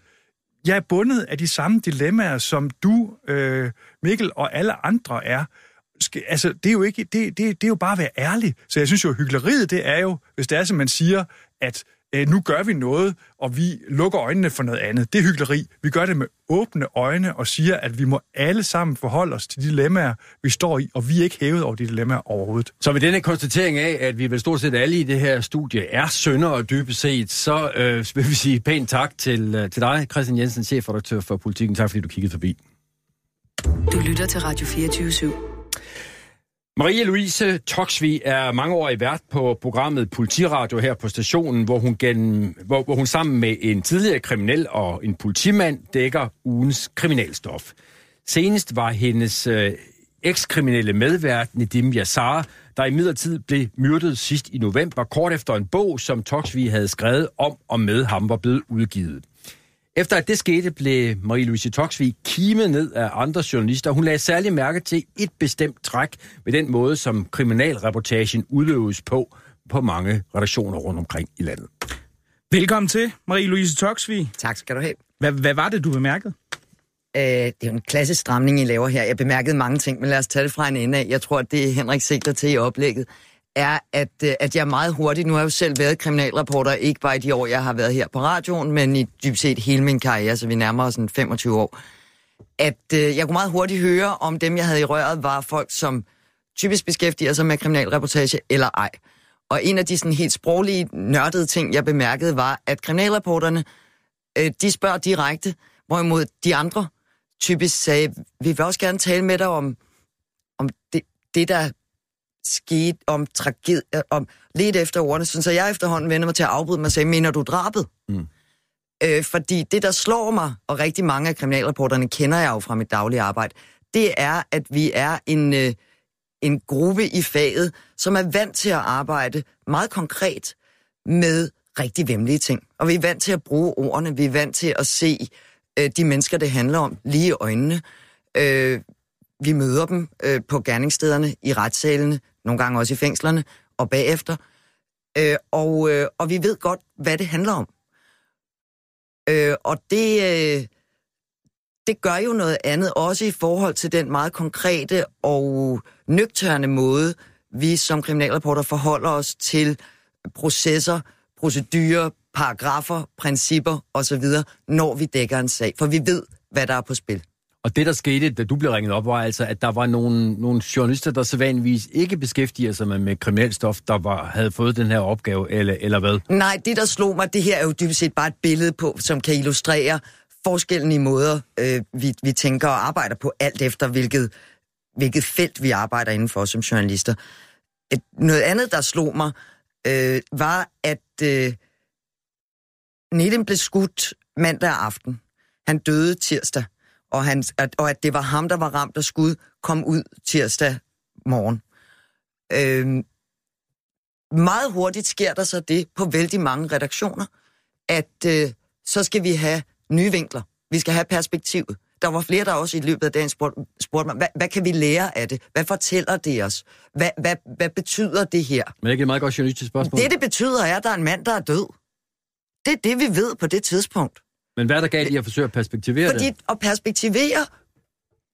jeg er bundet af de samme dilemmaer, som du, øh, Mikkel og alle andre er. Skal, altså, det er, jo ikke, det, det, det er jo bare at være ærlig. Så jeg synes jo, hyggeleriet, det er jo, hvis det er, som man siger, at øh, nu gør vi noget, og vi lukker øjnene for noget andet. Det er hyggeleri. Vi gør det med åbne øjne og siger, at vi må alle sammen forholde os til de dilemmaer, vi står i, og vi er ikke hævet over de dilemmaer overhovedet. Så med denne konstatering af, at vi vel stort set alle i det her studie er sønder og dybest set, så øh, (laughs) vil vi sige pænt tak til, øh, til dig, Christian Jensen, chefredaktør for Politikken. Tak fordi du kiggede forbi. Du lytter til Radio 24 /7. Marie-Louise Toksvi er mangeårig vært på programmet Politiradio her på stationen, hvor hun, gennem, hvor, hvor hun sammen med en tidligere kriminel og en politimand dækker ugens kriminalstof. Senest var hendes øh, ekskriminelle medvært Nedim Yassar, der i midlertid blev myrdet sidst i november, kort efter en bog, som Toksvi havde skrevet om og med ham, var blevet udgivet. Efter at det skete, blev Marie-Louise Toksvig kimet ned af andre journalister. Hun lagde særlig mærke til et bestemt træk ved den måde, som kriminalreportagen udløves på på mange redaktioner rundt omkring i landet. Velkommen til, Marie-Louise Toksvig. Tak skal du have. Hvad, hvad var det, du bemærkede? Øh, det er jo en klassisk stramning, I laver her. Jeg bemærkede mange ting, men lad os tage det fra en ende af. Jeg tror, at det Henrik sigter til i oplægget, er, at, øh, at jeg meget hurtigt, nu har jeg jo selv været kriminalreporter, ikke bare i de år, jeg har været her på radioen, men i dybt set hele min karriere, så vi nærmer os en 25 år, at øh, jeg kunne meget hurtigt høre, om dem, jeg havde i røret, var folk, som typisk beskæftiger sig med kriminalreportage eller ej. Og en af de sådan helt sproglige, nørdede ting, jeg bemærkede, var, at kriminalreporterne, øh, de spørger direkte, hvorimod de andre typisk sagde, vi vil også gerne tale med dig om, om det, det, der skete, om tragedie, om lidt efter ordene, så jeg efterhånden vender mig til at afbryde mig og sagde, mener du drabet? Mm. Øh, fordi det, der slår mig, og rigtig mange af kriminalreporterne kender jeg jo fra mit daglige arbejde, det er, at vi er en, øh, en gruppe i faget, som er vant til at arbejde meget konkret med rigtig vemmelige ting. Og vi er vant til at bruge ordene, vi er vant til at se øh, de mennesker, det handler om, lige i øjnene. Øh, vi møder dem øh, på gerningsstederne, i retssalene, nogle gange også i fængslerne, og bagefter. Øh, og, øh, og vi ved godt, hvad det handler om. Øh, og det, øh, det gør jo noget andet, også i forhold til den meget konkrete og nøgterne måde, vi som kriminalreporter forholder os til processer, procedurer, paragrafer, principper osv., når vi dækker en sag. For vi ved, hvad der er på spil. Og det, der skete, da du blev ringet op, var altså, at der var nogle, nogle journalister, der sædvanligvis ikke beskæftiger sig med, med kriminalstof, der var, havde fået den her opgave, eller, eller hvad? Nej, det, der slog mig, det her er jo dybest set bare et billede på, som kan illustrere forskellen i måder, øh, vi, vi tænker og arbejder på, alt efter hvilket, hvilket felt vi arbejder indenfor som journalister. Et, noget andet, der slog mig, øh, var, at øh, Nedim blev skudt mandag aften. Han døde tirsdag, og, han, at, og at det var ham, der var ramt af skud, kom ud tirsdag morgen. Øh, meget hurtigt sker der så det på vældig mange redaktioner, at øh, så skal vi have nye vinkler. Vi skal have perspektivet. Der var flere, der også i løbet af dagen spurgte, spurgte mig, hvad, hvad kan vi lære af det? Hvad fortæller det os? Hvad, hvad, hvad betyder det her? Men det er et meget godt journalistisk spørgsmål. Det, det betyder, er, at der er en mand, der er død. Det er det, vi ved på det tidspunkt. Men hvad er der galt i at forsøge at perspektivere Fordi det? at perspektivere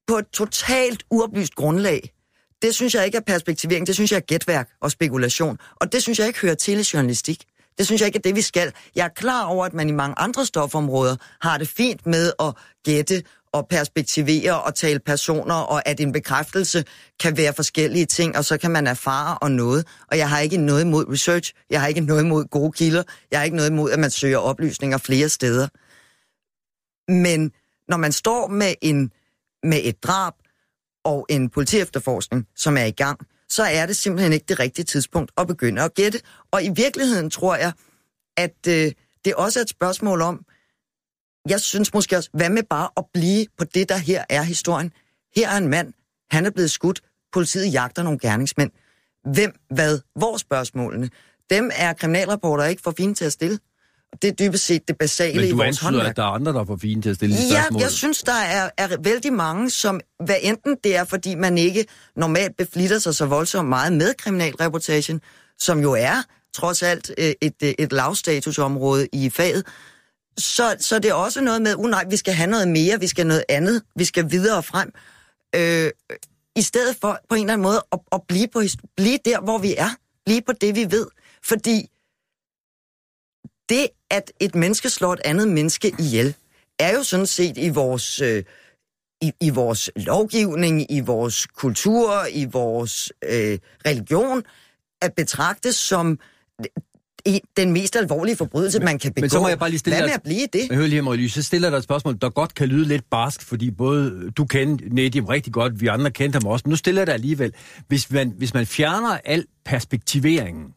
på et totalt uoplyst grundlag, det synes jeg ikke er perspektivering, det synes jeg er gætværk og spekulation. Og det synes jeg ikke hører til i journalistik. Det synes jeg ikke er det, vi skal. Jeg er klar over, at man i mange andre stofområder har det fint med at gætte og perspektivere og tale personer, og at en bekræftelse kan være forskellige ting, og så kan man erfare og noget. Og jeg har ikke noget imod research, jeg har ikke noget imod gode kilder, jeg har ikke noget imod, at man søger oplysninger flere steder. Men når man står med, en, med et drab og en politiefterforskning, som er i gang, så er det simpelthen ikke det rigtige tidspunkt at begynde at gætte. Og i virkeligheden tror jeg, at øh, det også er et spørgsmål om, jeg synes måske også, hvad med bare at blive på det, der her er historien? Her er en mand, han er blevet skudt, politiet jagter nogle gerningsmænd. Hvem, hvad, hvor spørgsmålene? Dem er kriminalreporter ikke for fine til at stille. Det er dybest set det basale Men i du vores håndværk. at der er andre, der er for fine til at stille Ja, spørgsmål. jeg synes, der er, er vældig mange, som, hvad enten det er, fordi man ikke normalt beflitter sig så voldsomt meget med kriminalreportagen, som jo er trods alt øh, et, øh, et lavstatusområde i faget, så, så det er også noget med, uh, nej, vi skal have noget mere, vi skal noget andet, vi skal videre frem. Øh, I stedet for på en eller anden måde at, at blive, på, blive der, hvor vi er. Blive på det, vi ved. Fordi det, at et menneske slår et andet menneske ihjel, er jo sådan set i vores, øh, i, i vores lovgivning, i vores kultur, i vores øh, religion, at betragtes som den mest alvorlige forbrydelse, man kan begå. men så må jeg bare lige stille Hvad med at blive det? Men hør lige, Marie, så stiller jeg dig et spørgsmål, der godt kan lyde lidt barsk, fordi både du kendte Nedim rigtig godt, vi andre kendte ham også, men nu stiller jeg dig alligevel. Hvis man, hvis man fjerner al perspektiveringen,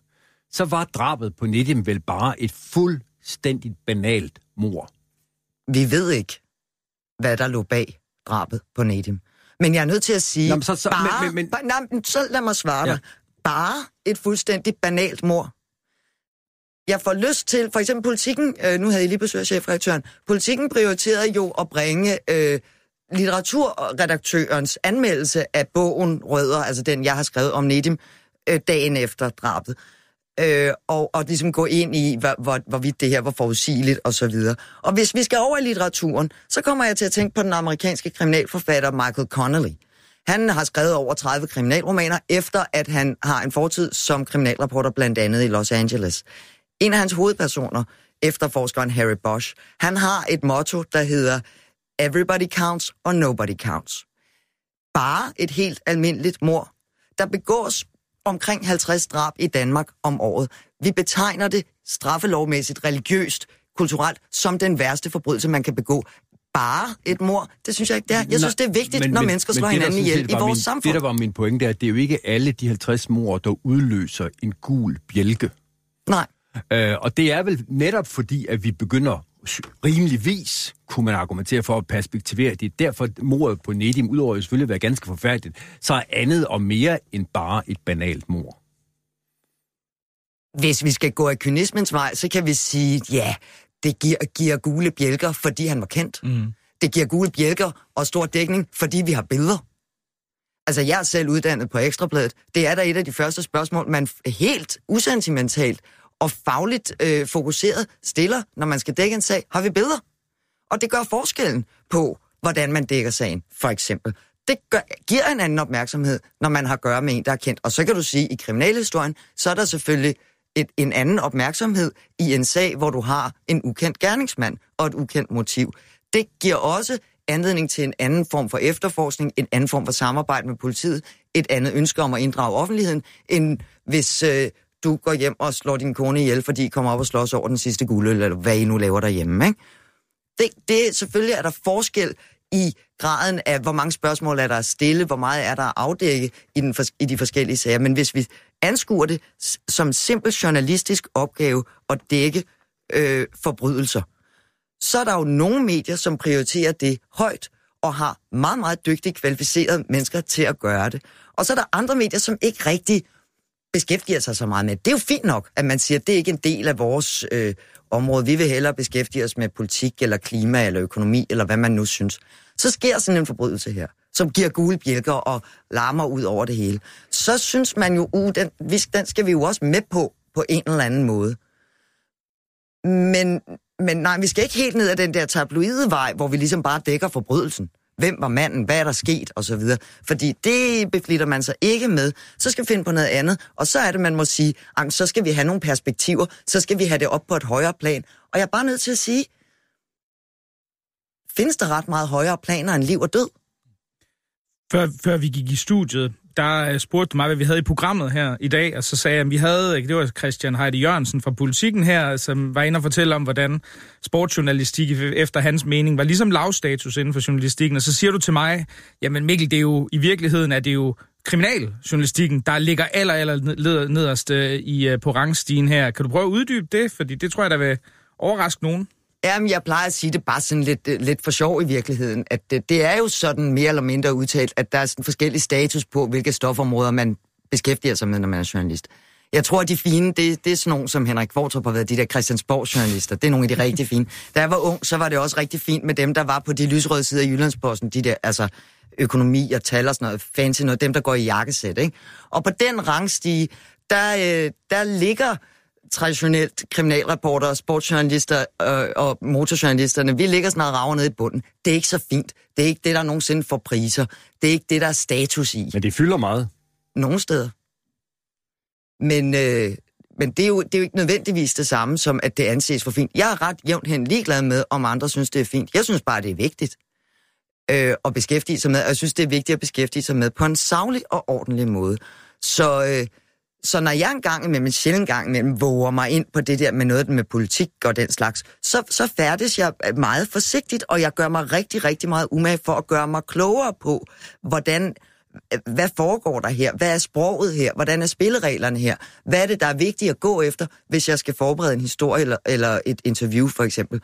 så var drabet på Nedim vel bare et fuldstændigt banalt mor. Vi ved ikke, hvad der lå bag drabet på Nedim. Men jeg er nødt til at sige, Nå, men så- så- bare, men- men- Bare, nej, men så lad mig svare Ja. dig. Bare et fuldstændigt banalt mor. Jeg får lyst til, for eksempel politikken, øh, nu havde jeg lige besøg chefredaktøren, politikken prioriterede jo at bringe øh, litteraturredaktørens anmeldelse af bogen Rødder, altså den, jeg har skrevet om Nedim, øh, dagen efter drabet. Øh, og, og ligesom gå ind i, hvor, hvor, hvorvidt det her var forudsigeligt og så videre. Og hvis vi skal over i litteraturen, så kommer jeg til at tænke på den amerikanske kriminalforfatter Michael Connelly. Han har skrevet over 30 kriminalromaner, efter at han har en fortid som kriminalreporter blandt andet i Los Angeles. En af hans hovedpersoner, efterforskeren Harry Bosch, han har et motto, der hedder Everybody counts or nobody counts. Bare et helt almindeligt mor. Der begås omkring 50 drab i Danmark om året. Vi betegner det straffelovmæssigt, religiøst, kulturelt, som den værste forbrydelse, man kan begå. Bare et mor, det synes jeg ikke, det er. Jeg synes, det er vigtigt, men, når mennesker slår der hinanden ihjel i vores min, samfund. Det, der var min pointe, er, at det er jo ikke alle de 50 mor, der udløser en gul bjælke. Nej. Øh, og det er vel netop fordi, at vi begynder rimeligvis, kunne man argumentere for at perspektivere. Det er derfor, mordet på Nedim, udover at selvfølgelig være ganske forfærdeligt, så er andet og mere end bare et banalt mor. Hvis vi skal gå af kynismens vej, så kan vi sige, ja, det giver, giver gule bjælker, fordi han var kendt. Mm. Det giver gule bjælker og stor dækning, fordi vi har billeder. Altså, jeg er selv uddannet på Ekstrabladet. Det er da et af de første spørgsmål, man helt usentimentalt og fagligt øh, fokuseret stiller, når man skal dække en sag. Har vi billeder? Og det gør forskellen på, hvordan man dækker sagen, for eksempel. Det gør, giver en anden opmærksomhed, når man har at gøre med en, der er kendt. Og så kan du sige, at i kriminalhistorien, så er der selvfølgelig et, en anden opmærksomhed i en sag, hvor du har en ukendt gerningsmand og et ukendt motiv. Det giver også anledning til en anden form for efterforskning, en anden form for samarbejde med politiet, et andet ønske om at inddrage offentligheden, end hvis øh, du går hjem og slår din kone ihjel, fordi I kommer op og slås over den sidste guld, eller hvad I nu laver derhjemme. Ikke? Det, det, selvfølgelig er der forskel i graden af, hvor mange spørgsmål er der at stille, hvor meget er der at afdække i, den, i de forskellige sager. Men hvis vi anskuer det som simpel journalistisk opgave at dække øh, forbrydelser, så er der jo nogle medier, som prioriterer det højt, og har meget, meget dygtige, kvalificerede mennesker til at gøre det. Og så er der andre medier, som ikke rigtig beskæftiger sig så meget med. Det er jo fint nok, at man siger, at det er ikke en del af vores øh, område. Vi vil hellere beskæftige os med politik, eller klima, eller økonomi, eller hvad man nu synes. Så sker sådan en forbrydelse her, som giver gule bjælker og larmer ud over det hele. Så synes man jo, uh, den, den skal vi jo også med på, på en eller anden måde. Men, men nej, vi skal ikke helt ned ad den der tabloide vej, hvor vi ligesom bare dækker forbrydelsen. Hvem var manden? Hvad er der sket? Og så videre. Fordi det beflitter man sig ikke med. Så skal vi finde på noget andet. Og så er det, man må sige, så skal vi have nogle perspektiver. Så skal vi have det op på et højere plan. Og jeg er bare nødt til at sige, findes der ret meget højere planer end liv og død? Før, før vi gik i studiet, der øh, spurgte du mig, hvad vi havde i programmet her i dag, og så sagde jeg, at vi havde, det var Christian Heide Jørgensen fra Politikken her, som var inde og fortælle om, hvordan sportsjournalistik efter hans mening var ligesom lavstatus inden for journalistikken, og så siger du til mig, jamen Mikkel, det er jo i virkeligheden, er det jo kriminaljournalistikken, der ligger aller, aller nederst øh, i, øh, på rangstigen her. Kan du prøve at uddybe det? Fordi det tror jeg, der vil overraske nogen. Jamen, jeg plejer at sige det bare sådan lidt, øh, lidt for sjov i virkeligheden, at det, det er jo sådan mere eller mindre udtalt, at der er sådan forskellige status på, hvilke stofområder man beskæftiger sig med, når man er journalist. Jeg tror, at de fine, det, det er sådan nogle, som Henrik Kvartrup har været, de der Christiansborg-journalister. Det er nogle af de rigtig fine. Da jeg var ung, så var det også rigtig fint med dem, der var på de lysrøde sider af Jyllandsposten, de der, altså økonomi og tal og sådan noget fancy noget, dem der går i jakkesæt, ikke? Og på den rangstige, der, øh, der ligger traditionelt kriminalreporter, sportsjournalister øh, og motorjournalisterne, vi ligger noget rager nede i bunden. Det er ikke så fint. Det er ikke det, der nogensinde får priser. Det er ikke det, der er status i. Men det fylder meget. Nogle steder. Men, øh, men det, er jo, det er jo ikke nødvendigvis det samme, som at det anses for fint. Jeg er ret jævnt hen ligeglad med, om andre synes, det er fint. Jeg synes bare, det er vigtigt øh, at beskæftige sig med, og jeg synes, det er vigtigt at beskæftige sig med på en savlig og ordentlig måde. Så... Øh, så når jeg engang med en sjældent gang imellem våger mig ind på det der med noget med politik og den slags, så, så færdes jeg meget forsigtigt, og jeg gør mig rigtig, rigtig meget umage for at gøre mig klogere på, hvordan, hvad foregår der her? Hvad er sproget her? Hvordan er spillereglerne her? Hvad er det, der er vigtigt at gå efter, hvis jeg skal forberede en historie eller, eller et interview for eksempel?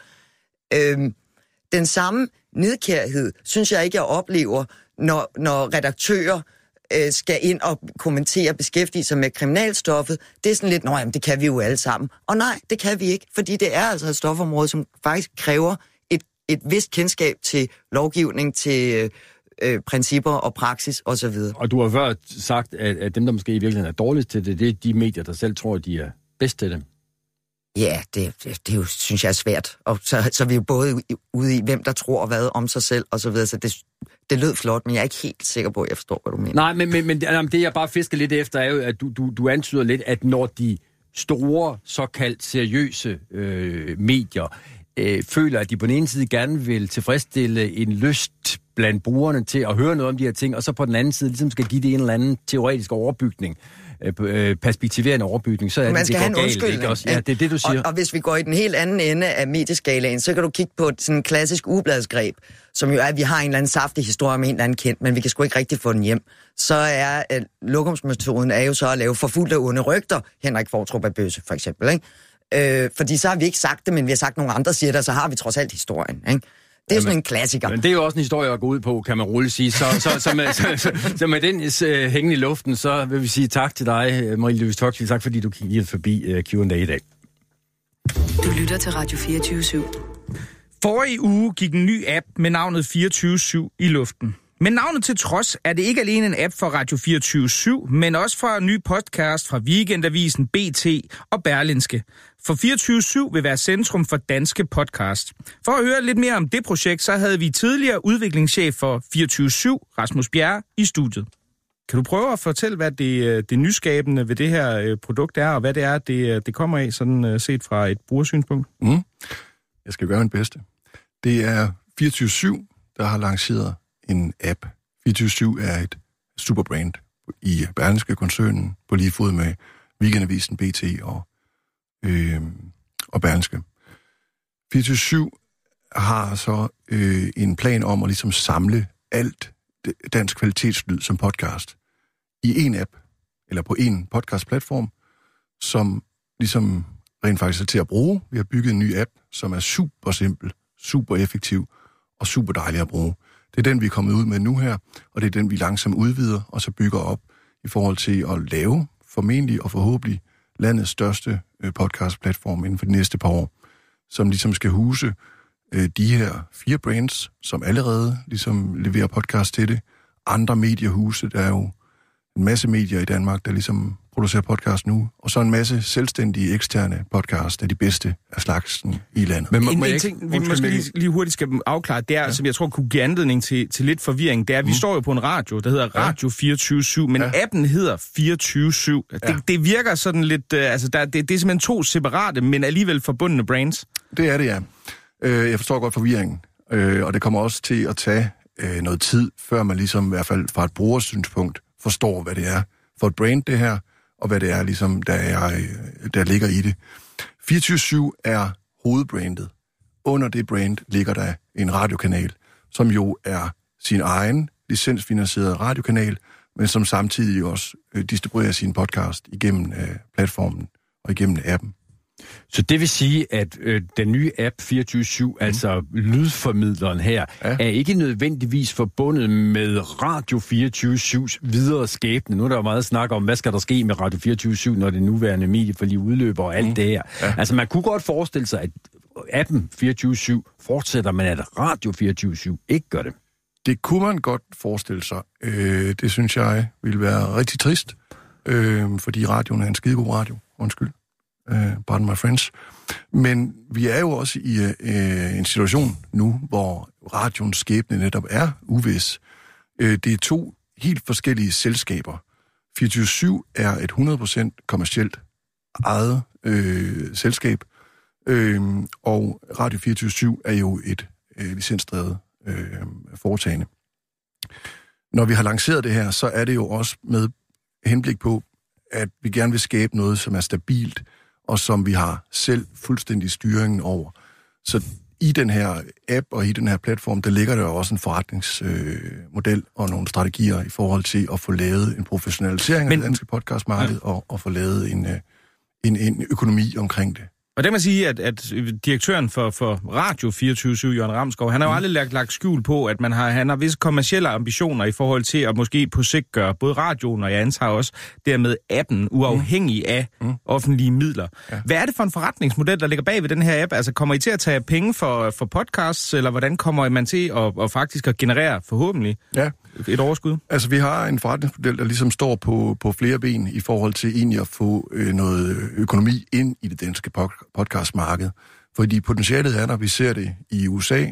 Øhm, den samme nedkærhed synes jeg ikke, jeg oplever, når, når redaktører øh, skal ind og kommentere, beskæftige sig med kriminalstoffet, det er sådan lidt, nej, det kan vi jo alle sammen. Og nej, det kan vi ikke, fordi det er altså et stofområde, som faktisk kræver et, et vist kendskab til lovgivning, til øh, øh, principper og praksis osv. Og du har før sagt, at, at dem, der måske i virkeligheden er dårligst til det, det er de medier, der selv tror, de er bedst til det. Ja, det, det, det jo, synes jeg er svært. Og så, så er vi jo både ude i, hvem der tror hvad om sig selv og så videre. Så det, det lød flot, men jeg er ikke helt sikker på, at jeg forstår, hvad du mener. Nej, men, men, men det, jeg bare fisker lidt efter, er jo, at du, du, du antyder lidt, at når de store, såkaldt seriøse øh, medier øh, føler, at de på den ene side gerne vil tilfredsstille en lyst blandt brugerne til at høre noget om de her ting, og så på den anden side ligesom skal give det en eller anden teoretisk overbygning, Øh, øh, perspektiverende overbygning, så er Man det, skal det have en galt, undskyldning. Ikke? Også, ja, det er det, du siger. Og, og hvis vi går i den helt anden ende af medieskalaen, så kan du kigge på sådan en klassisk ubladsgreb, som jo er, at vi har en eller anden saftig historie med en eller anden kendt, men vi kan sgu ikke rigtig få den hjem. Så er uh, lokumsmetoden er jo så at lave forfulgte onde rygter, Henrik Fortrup er bøse, for eksempel. Ikke? Øh, fordi så har vi ikke sagt det, men vi har sagt, at nogle andre siger det, og så har vi trods alt historien. Ikke? Det er Jamen, sådan en klassiker. Men det er jo også en historie at gå ud på, kan man roligt sige. Så, så, så, med, så, så, så med den uh, hængende i luften, så vil vi sige tak til dig, øh, Marie Louise Toksvig. Tak fordi du kiggede forbi uh, Q&A i dag. Du lytter til Radio 24 /7. Forrige uge gik en ny app med navnet 24-7 i luften. Men navnet til trods er det ikke alene en app for Radio 24 men også for en ny podcast fra Weekendavisen, BT og Berlinske. For 24 vil være centrum for danske podcast. For at høre lidt mere om det projekt, så havde vi tidligere udviklingschef for 24 Rasmus Bjerre, i studiet. Kan du prøve at fortælle, hvad det, øh, det nyskabende ved det her øh, produkt er, og hvad det er, det, øh, det kommer af, sådan set fra et brugersynspunkt? Mm. Jeg skal gøre min bedste. Det er 24-7, der har lanceret en app. 24-7 er et superbrand i Berlingske koncernen på lige fod med Weekendavisen, BT og, øh, og Berlingske. 24-7 har så øh, en plan om at ligesom samle alt dansk kvalitetslyd som podcast i en app, eller på en podcastplatform, som ligesom rent faktisk er til at bruge. Vi har bygget en ny app, som er super simpel, super effektiv og super dejlig at bruge. Det er den, vi er kommet ud med nu her, og det er den, vi langsomt udvider og så bygger op i forhold til at lave formentlig og forhåbentlig landets største øh, podcastplatform inden for de næste par år, som ligesom skal huse øh, de her fire brands, som allerede ligesom leverer podcast til det. Andre mediehuse, der er jo en masse medier i Danmark, der ligesom producerer podcast nu, og så en masse selvstændige eksterne podcast af de bedste af slagsen i landet. Men må, en, må en ting, vi måske lige, lige hurtigt skal afklare, det er, ja. som jeg tror kunne give anledning til, til lidt forvirring, det er, at vi mm. står jo på en radio, der hedder Radio ja. 24-7, men ja. appen hedder 24-7. Det, ja. det virker sådan lidt, uh, altså der, det, det er simpelthen to separate, men alligevel forbundne brands. Det er det, ja. Uh, jeg forstår godt forvirringen, uh, og det kommer også til at tage uh, noget tid, før man ligesom i hvert fald fra et brugersynspunkt forstår, hvad det er for et brand, det her, og hvad det er, ligesom, der, er, der ligger i det. 24-7 er hovedbrandet. Under det brand ligger der en radiokanal, som jo er sin egen licensfinansierede radiokanal, men som samtidig også øh, distribuerer sin podcast igennem øh, platformen og igennem appen. Så det vil sige, at øh, den nye app 24-7, mm. altså lydformidleren her, ja. er ikke nødvendigvis forbundet med Radio 24-7's videre skæbne. Nu er der jo meget snak om, hvad skal der ske med Radio 24-7, når det nuværende medie for lige udløber og alt mm. det her. Ja. Altså man kunne godt forestille sig, at appen 24-7 fortsætter, men at Radio 24-7 ikke gør det. Det kunne man godt forestille sig. Øh, det synes jeg ville være rigtig trist, øh, fordi radioen er en skidegod radio. Undskyld øh, pardon my friends. Men vi er jo også i øh, en situation nu, hvor radioens skæbne netop er uvis. Øh, det er to helt forskellige selskaber. 24 er et 100% kommercielt eget øh, selskab, øh, og Radio 24 er jo et øh, licensdrevet øh, foretagende. Når vi har lanceret det her, så er det jo også med henblik på, at vi gerne vil skabe noget, som er stabilt, og som vi har selv fuldstændig styringen over. Så i den her app og i den her platform, der ligger der også en forretningsmodel øh, og nogle strategier i forhold til at få lavet en professionalisering Men... af det danske podcastmarked ja. og, og få lavet en, øh, en, en økonomi omkring det. Og det man sige, at, at direktøren for, for Radio 24 Jørgen Ramskov, han har jo mm. aldrig lagt, lagt skjul på, at man har, han har visse kommersielle ambitioner i forhold til at måske på sigt gøre både radioen, og jeg antager også dermed appen, uafhængig af mm. offentlige midler. Ja. Hvad er det for en forretningsmodel, der ligger bag ved den her app? Altså kommer I til at tage penge for, for podcasts, eller hvordan kommer man til at, at faktisk at generere forhåbentlig ja et overskud? Altså, vi har en forretningsmodel, der ligesom står på, på flere ben i forhold til egentlig at få øh, noget økonomi ind i det danske podcastmarked. Fordi potentialet er der, vi ser det i USA,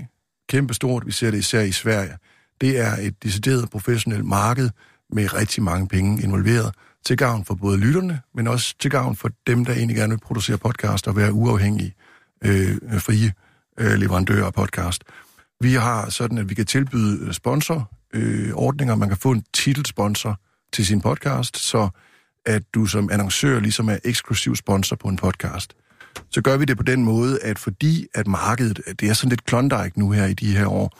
kæmpestort, vi ser det især i Sverige. Det er et decideret professionelt marked med rigtig mange penge involveret, til gavn for både lytterne, men også til gavn for dem, der egentlig gerne vil producere podcast og være uafhængige, øh, frie øh, leverandører af podcast. Vi har sådan, at vi kan tilbyde øh, sponsor øh, ordninger. Man kan få en titelsponsor til sin podcast, så at du som annoncør ligesom er eksklusiv sponsor på en podcast. Så gør vi det på den måde, at fordi at markedet, det er sådan lidt klondike nu her i de her år,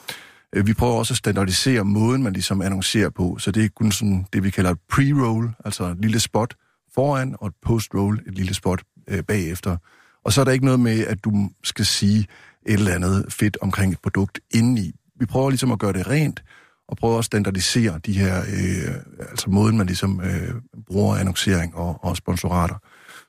øh, vi prøver også at standardisere måden, man ligesom annoncerer på. Så det er kun sådan det, vi kalder et pre-roll, altså et lille spot foran, og et post-roll, et lille spot øh, bagefter. Og så er der ikke noget med, at du skal sige et eller andet fedt omkring et produkt indeni. Vi prøver ligesom at gøre det rent, og prøve at standardisere de her, øh, altså måden, man ligesom øh, bruger annoncering og, og sponsorater.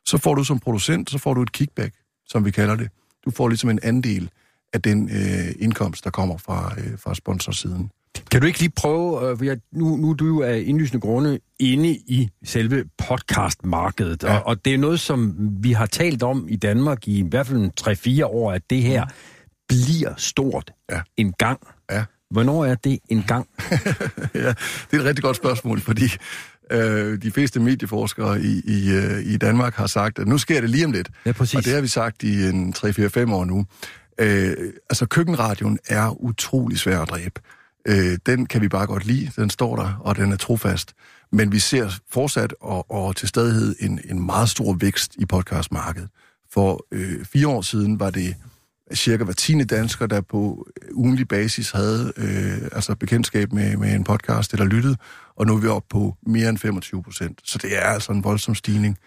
Så får du som producent, så får du et kickback, som vi kalder det. Du får ligesom en andel af den øh, indkomst, der kommer fra, øh, fra sponsorsiden. Kan du ikke lige prøve, øh, jeg, nu, nu er du jo af indlysende grunde inde i selve podcastmarkedet, ja. og, og det er noget, som vi har talt om i Danmark i i hvert fald 3-4 år, at det her bliver stort Ja. en gang. Hvornår er det en gang? (laughs) ja, det er et rigtig godt spørgsmål, fordi øh, de fleste medieforskere i, i, øh, i Danmark har sagt, at nu sker det lige om lidt. Ja, præcis. Og det har vi sagt i en 3-4-5 år nu. Øh, altså, køkkenradioen er utrolig svær at dræbe. Øh, den kan vi bare godt lide, den står der, og den er trofast. Men vi ser fortsat og, og til stadighed en, en meget stor vækst i podcastmarkedet. For øh, fire år siden var det cirka hver tiende dansker, der på ugenlig basis havde øh, altså bekendtskab med, med en podcast eller lyttet, og nu er vi oppe på mere end 25 procent. Så det er altså en voldsom stigning.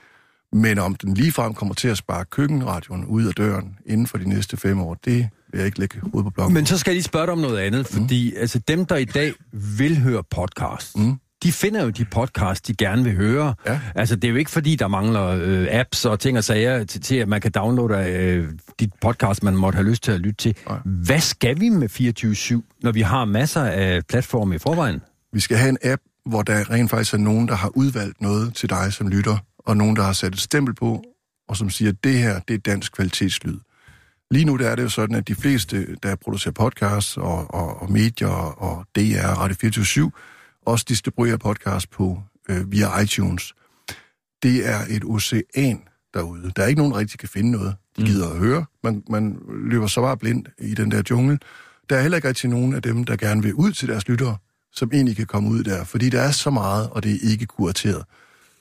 Men om den ligefrem kommer til at spare køkkenradioen ud af døren inden for de næste fem år, det vil jeg ikke lægge hovedet på blokken. Men så skal jeg lige spørge dig om noget andet, fordi altså, dem, der i dag vil høre podcast, mm. De finder jo de podcast, de gerne vil høre. Ja. Altså, det er jo ikke fordi, der mangler øh, apps og ting og sager til, til, at man kan downloade øh, de podcast, man måtte have lyst til at lytte til. Nej. Hvad skal vi med 24-7, når vi har masser af platforme i forvejen? Vi skal have en app, hvor der rent faktisk er nogen, der har udvalgt noget til dig som lytter, og nogen, der har sat et stempel på, og som siger, at det her, det er dansk kvalitetslyd. Lige nu der er det jo sådan, at de fleste, der producerer podcasts og, og, og medier og DR, Radio 24 også distribuerer podcast på øh, via iTunes. Det er et ocean derude. Der er ikke nogen, der rigtig kan finde noget, de gider at høre. Man, man løber så bare blind i den der jungle. Der er heller ikke rigtig nogen af dem, der gerne vil ud til deres lyttere, som egentlig kan komme ud der, fordi der er så meget, og det er ikke kurateret.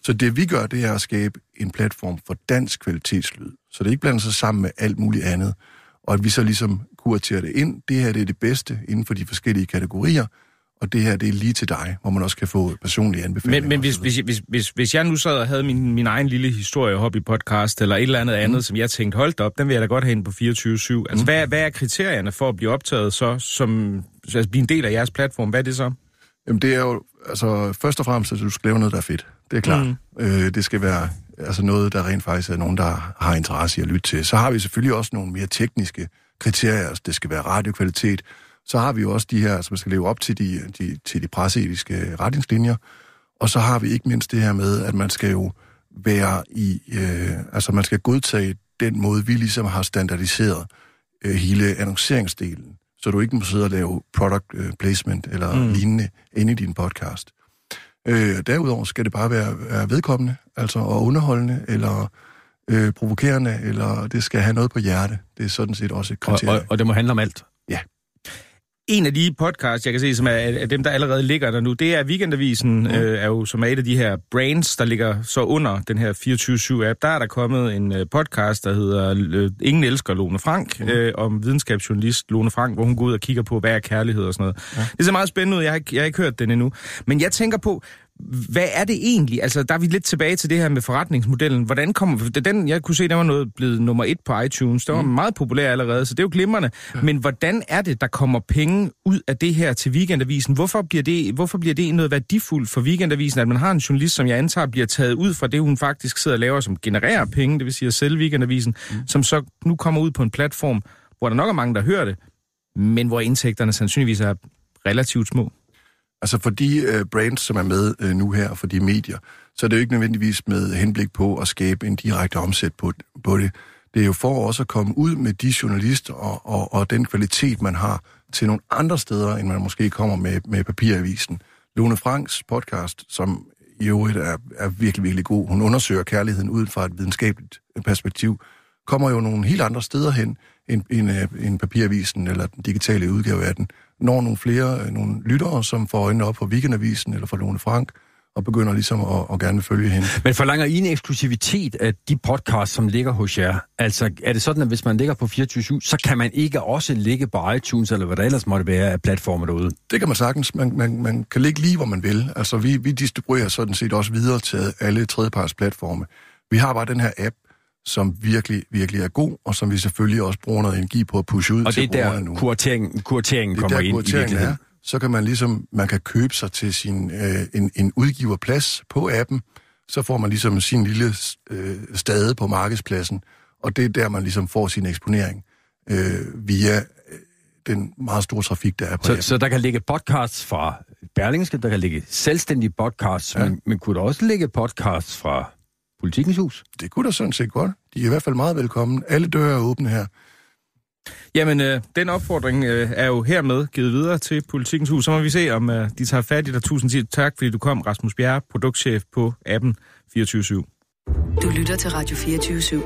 Så det vi gør, det er at skabe en platform for dansk kvalitetslyd, så det ikke blander sig sammen med alt muligt andet, og at vi så ligesom kuraterer det ind. Det her det er det bedste inden for de forskellige kategorier, og det her det er lige til dig, hvor man også kan få personlige anbefalinger. Men, men hvis, hvis, hvis, hvis, hvis jeg nu sad og havde min, min egen lille historie hobby podcast eller et eller andet andet, som jeg tænkte, hold op, den vil jeg da godt have ind på 24-7. Altså, mm. hvad, hvad er kriterierne for at blive optaget så, som altså, blive en del af jeres platform? Hvad er det så? Jamen det er jo, altså først og fremmest, at du skal lave noget, der er fedt. Det er klart. Mm. Øh, det skal være altså noget, der rent faktisk er nogen, der har interesse i at lytte til. Så har vi selvfølgelig også nogle mere tekniske kriterier. Altså, det skal være radiokvalitet. Så har vi jo også de her, som skal leve op til de, de, til de presseetiske retningslinjer. Og så har vi ikke mindst det her med, at man skal jo være i, øh, altså man skal godtage den måde, vi ligesom har standardiseret øh, hele annonceringsdelen. Så du ikke må sidde og lave product øh, placement eller mm. lignende inde i din podcast. Øh, derudover skal det bare være, være vedkommende, altså og underholdende, eller øh, provokerende, eller det skal have noget på hjerte. Det er sådan set også et Og, kriterie. og, og det må handle om alt. En af de podcasts, jeg kan se, som er af dem, der allerede ligger der nu, det er Weekendavisen, mm. øh, er jo, som er et af de her brands, der ligger så under den her 24-7-app. Der er der kommet en øh, podcast, der hedder øh, Ingen elsker Lone Frank, mm. øh, om videnskabsjournalist Lone Frank, hvor hun går ud og kigger på, hvad er kærlighed og sådan noget. Ja. Det ser meget spændende ud, jeg har, ikke, jeg har ikke hørt den endnu. Men jeg tænker på, hvad er det egentlig? Altså, der er vi lidt tilbage til det her med forretningsmodellen. Hvordan kommer... Den, jeg kunne se, der var noget blevet nummer et på iTunes. Det var mm. meget populær allerede, så det er jo glimrende. Ja. Men hvordan er det, der kommer penge ud af det her til Weekendavisen? Hvorfor bliver det, hvorfor bliver det noget værdifuldt for Weekendavisen, at man har en journalist, som jeg antager bliver taget ud fra det, hun faktisk sidder og laver, som genererer penge, det vil sige at sælge Weekendavisen, mm. som så nu kommer ud på en platform, hvor der nok er mange, der hører det, men hvor indtægterne sandsynligvis er relativt små. Altså for de øh, brands, som er med øh, nu her, for de medier, så er det jo ikke nødvendigvis med henblik på at skabe en direkte omsæt på, på det. Det er jo for også at komme ud med de journalister og, og, og den kvalitet, man har til nogle andre steder, end man måske kommer med, med papiravisen. Lone Franks podcast, som i øvrigt er, er virkelig, virkelig god. Hun undersøger kærligheden ud fra et videnskabeligt øh, perspektiv. Kommer jo nogle helt andre steder hen end, end, øh, end papiravisen eller den digitale udgave af den. Når nogle flere øh, nogle lyttere, som får øjnene op for Weekendavisen eller for Lone Frank, og begynder ligesom at, at gerne følge hende. Men forlanger I en eksklusivitet af de podcasts, som ligger hos jer? Altså, er det sådan, at hvis man ligger på 24 så kan man ikke også ligge på iTunes, eller hvad der ellers måtte være af platformer derude? Det kan man sagtens. Man, man, man kan ligge lige, hvor man vil. Altså, vi, vi distribuerer sådan set også videre til alle tredjeparts platforme. Vi har bare den her app, som virkelig, virkelig er god, og som vi selvfølgelig også bruger noget energi på at pushe ud Og til det er brugerne der, nu. kurateringen, kurateringen Det er kommer der, ind i kurateringen virkeligheden. er. Så kan man ligesom, man kan købe sig til sin, øh, en, en udgiverplads på appen, så får man ligesom sin lille øh, stade på markedspladsen, og det er der, man ligesom får sin eksponering øh, via øh, den meget store trafik, der er på Så, appen. så der kan ligge podcasts fra Berlingske, der kan ligge selvstændige podcasts. Ja. men, men kunne der også ligge podcasts fra Politikens Hus? Det kunne da sådan set godt. De er i hvert fald meget velkommen. Alle døre er åbne her. Jamen, øh, den opfordring øh, er jo hermed givet videre til Politikens Hus. Så må vi se, om øh, de tager fat i dig. Tusind tak, fordi du kom, Rasmus Bjerre, produktchef på appen 24-7. Du lytter til Radio 24 /7.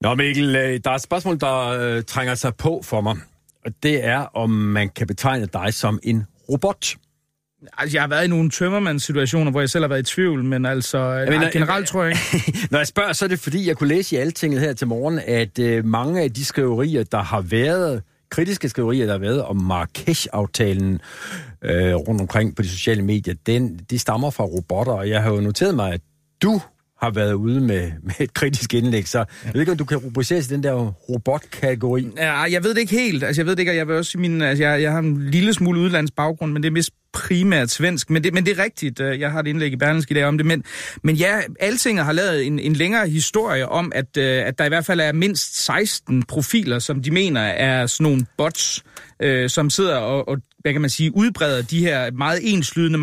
Nå Mikkel, øh, der er et spørgsmål, der øh, trænger sig på for mig. Og det er, om man kan betegne dig som en robot. Altså, jeg har været i nogle tømmermandssituationer, hvor jeg selv har været i tvivl, men altså, mener, nej, generelt tror jeg ikke. (laughs) Når jeg spørger, så er det fordi, jeg kunne læse i Altinget her til morgen, at øh, mange af de skriverier, der har været, kritiske skriverier, der har været om Marrakesh-aftalen øh, rundt omkring på de sociale medier, den, de stammer fra robotter, og jeg har jo noteret mig, at du har været ude med, med et kritisk indlæg, så jeg ved ikke, om du kan rubriceres i den der robotkategori. Ja, jeg ved det ikke helt. Altså, jeg ved det ikke, og jeg vil også min, altså, jeg, jeg har en lille smule udlands baggrund, men det er mest primært svensk. Men det, men det er rigtigt. øh, Jeg har et indlæg i Berlingske i dag om det. Men, men ja, Altinget har lavet en, en længere historie om, at, øh, at der i hvert fald er mindst 16 profiler, som de mener er sådan nogle bots, øh, som sidder og, og, hvad kan man sige, udbreder de her meget enslydende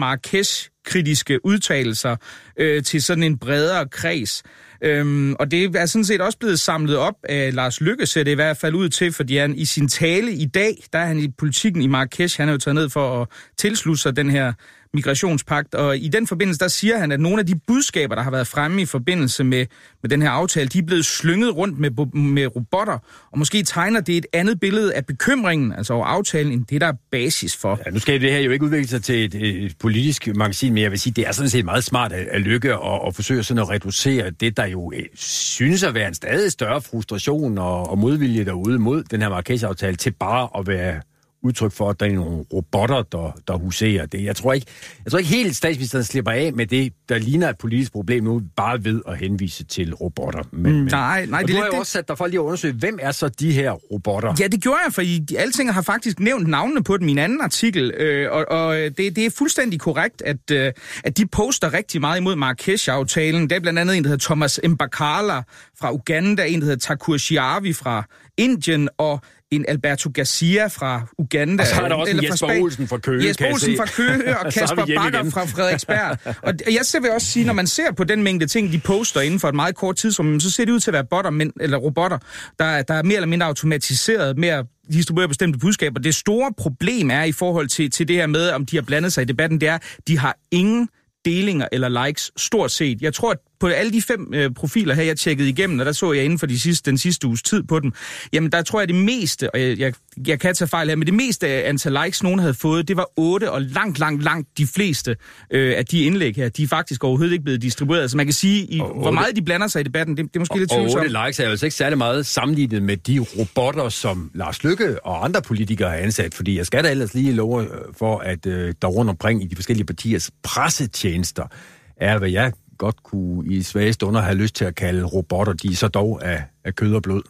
kritiske udtalelser øh, til sådan en bredere kreds. Øhm, og det er sådan set også blevet samlet op af Lars Lykke, ser det i hvert fald ud til, fordi han i sin tale i dag, der er han i politikken i Marrakesh, han er jo taget ned for at tilslutte sig den her migrationspagt, og i den forbindelse, der siger han, at nogle af de budskaber, der har været fremme i forbindelse med, med den her aftale, de er blevet slynget rundt med, med robotter, og måske tegner det et andet billede af bekymringen, altså over aftalen, end det, der er basis for. Ja, nu skal det her jo ikke udvikle sig til et, et politisk magasin, men jeg vil sige, det er sådan set meget smart at, at lykke og, og forsøge sådan at reducere det, der jo øh, synes at være en stadig større frustration og, og modvilje derude mod den her Marrakesh-aftale, til bare at være udtryk for, at der er nogle robotter, der, der huserer det. Jeg tror, ikke, jeg tror ikke helt, statsministeren slipper af med det, der ligner et politisk problem nu, bare ved at henvise til robotter. Men, men, nej, nej, og det du er har jo det- også sat dig for lige at undersøge, hvem er så de her robotter? Ja, det gjorde jeg, for I, Alting har faktisk nævnt navnene på dem i en anden artikel, øh, og, og det, det er fuldstændig korrekt, at, øh, at de poster rigtig meget imod Marrakesh-aftalen. Der er blandt andet en, der hedder Thomas Mbakala fra Uganda, en, der hedder Takur Shiavi fra Indien, og en Alberto Garcia fra Uganda. Og så er der også en eller fra Jesper Spanien. Olsen fra Køge, Jesper Olsen se. fra Køge (laughs) og Så er Kasper Bakker igen. fra Frederiksberg. Og jeg ser vil også sige, når man ser på den mængde ting, de poster inden for et meget kort tidsrum, så ser det ud til at være botter, men, eller robotter, der, der er mere eller mindre automatiseret, mere distribuerer bestemte budskaber. Det store problem er i forhold til, til det her med, om de har blandet sig i debatten, det er, de har ingen delinger eller likes, stort set. Jeg tror, at på alle de fem øh, profiler her, jeg tjekkede igennem, og der så jeg inden for de sidste, den sidste uges tid på dem, jamen der tror jeg det meste, og jeg, jeg, jeg kan tage fejl her, men det meste af antal likes, nogen havde fået, det var otte, og langt, langt, langt de fleste øh, af de indlæg her, de er faktisk overhovedet ikke blevet distribueret. Så man kan sige, i, Og hvor otte- meget de blander sig i debatten, det, det er måske lidt Og tvivlsomt. 8 likes er jo altså ikke særlig meget sammenlignet med de robotter, som Lars Lykke og andre politikere har ansat. Fordi jeg skal da ellers lige love øh, for, at øh, der rundt omkring i de forskellige partiers pressetjenester er, hvad jeg godt kunne i svage stunder have lyst til at kalde robotter. De er så dog af, af kød og blod.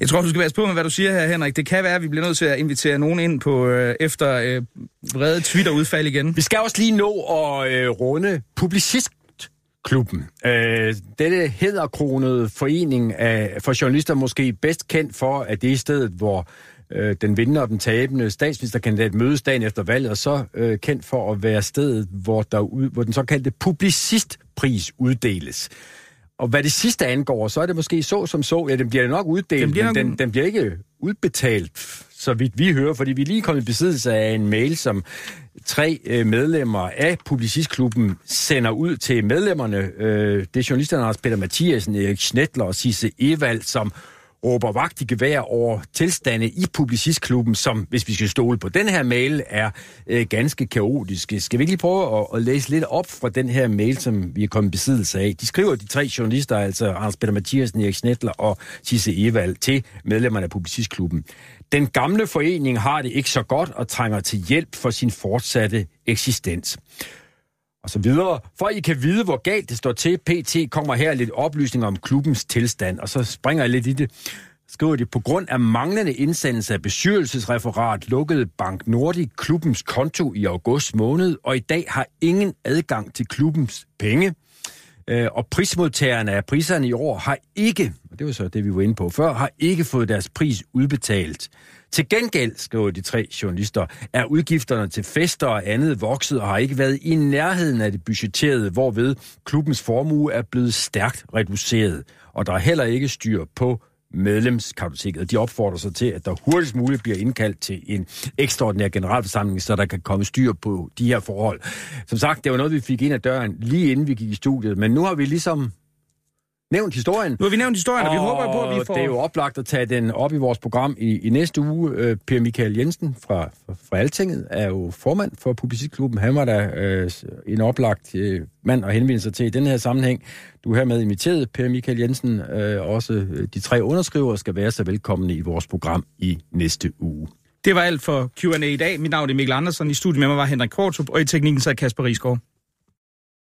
Jeg tror, du skal være på med, hvad du siger her, Henrik. Det kan være, at vi bliver nødt til at invitere nogen ind på øh, efter øh, vrede Twitter-udfald igen. Vi skal også lige nå at øh, runde Publicistklubben. Øh, dette hedderkronede forening af, for journalister måske bedst kendt for, at det er stedet, hvor øh, den vindende og den tabende statsministerkandidat mødes dagen efter valget, og så øh, kendt for at være stedet, hvor, der ud, hvor den såkaldte publicistpris uddeles. Og hvad det sidste angår, så er det måske så som så. Ja, den bliver nok uddelt, Den bliver men den, den bliver ikke udbetalt, så vidt vi hører, fordi vi er lige kommet i besiddelse af en mail, som tre øh, medlemmer af Publicistklubben sender ud til medlemmerne. Øh, det er journalisterne Anders Peter Mathiasen, Erik Schnettler og Sisse Evald, som råber vagt i gevær over tilstande i Publicistklubben, som, hvis vi skal stole på den her mail, er øh, ganske kaotiske. Skal vi ikke lige prøve at, at læse lidt op fra den her mail, som vi er kommet i besiddelse af? De skriver, de tre journalister, altså Anders Peter Mathiasen, Erik Schnettler og Sisse Evald, til medlemmerne af Publicistklubben. Den gamle forening har det ikke så godt og trænger til hjælp for sin fortsatte eksistens og så videre. For at I kan vide, hvor galt det står til, PT kommer her lidt oplysninger om klubbens tilstand, og så springer jeg lidt i det. Skriver de, på grund af manglende indsendelse af bestyrelsesreferat lukkede Bank Nordic klubbens konto i august måned, og i dag har ingen adgang til klubbens penge. Øh, og prismodtagerne af priserne i år har ikke, og det var så det, vi var inde på før, har ikke fået deres pris udbetalt. Til gengæld, skriver de tre journalister, er udgifterne til fester og andet vokset og har ikke været i nærheden af det budgetterede, hvorved klubbens formue er blevet stærkt reduceret. Og der er heller ikke styr på medlemskartoteket. De opfordrer sig til, at der hurtigst muligt bliver indkaldt til en ekstraordinær generalforsamling, så der kan komme styr på de her forhold. Som sagt, det var noget, vi fik ind ad døren lige inden vi gik i studiet, men nu har vi ligesom nævnt historien. Nu har vi nævnt historien, og, og vi håber på, at vi får... det er jo oplagt at tage den op i vores program i, i næste uge. Øh, per Michael Jensen fra, fra Altinget er jo formand for Publicitklubben. Han var da øh, en oplagt øh, mand at henvende sig til i den her sammenhæng. Du er hermed inviteret, Per Michael Jensen. Øh, også øh, de tre underskrivere skal være så velkomne i vores program i næste uge. Det var alt for Q&A i dag. Mit navn er Mikkel Andersen. I studiet med mig var Henrik Kortrup, og i teknikken er Kasper Risgaard.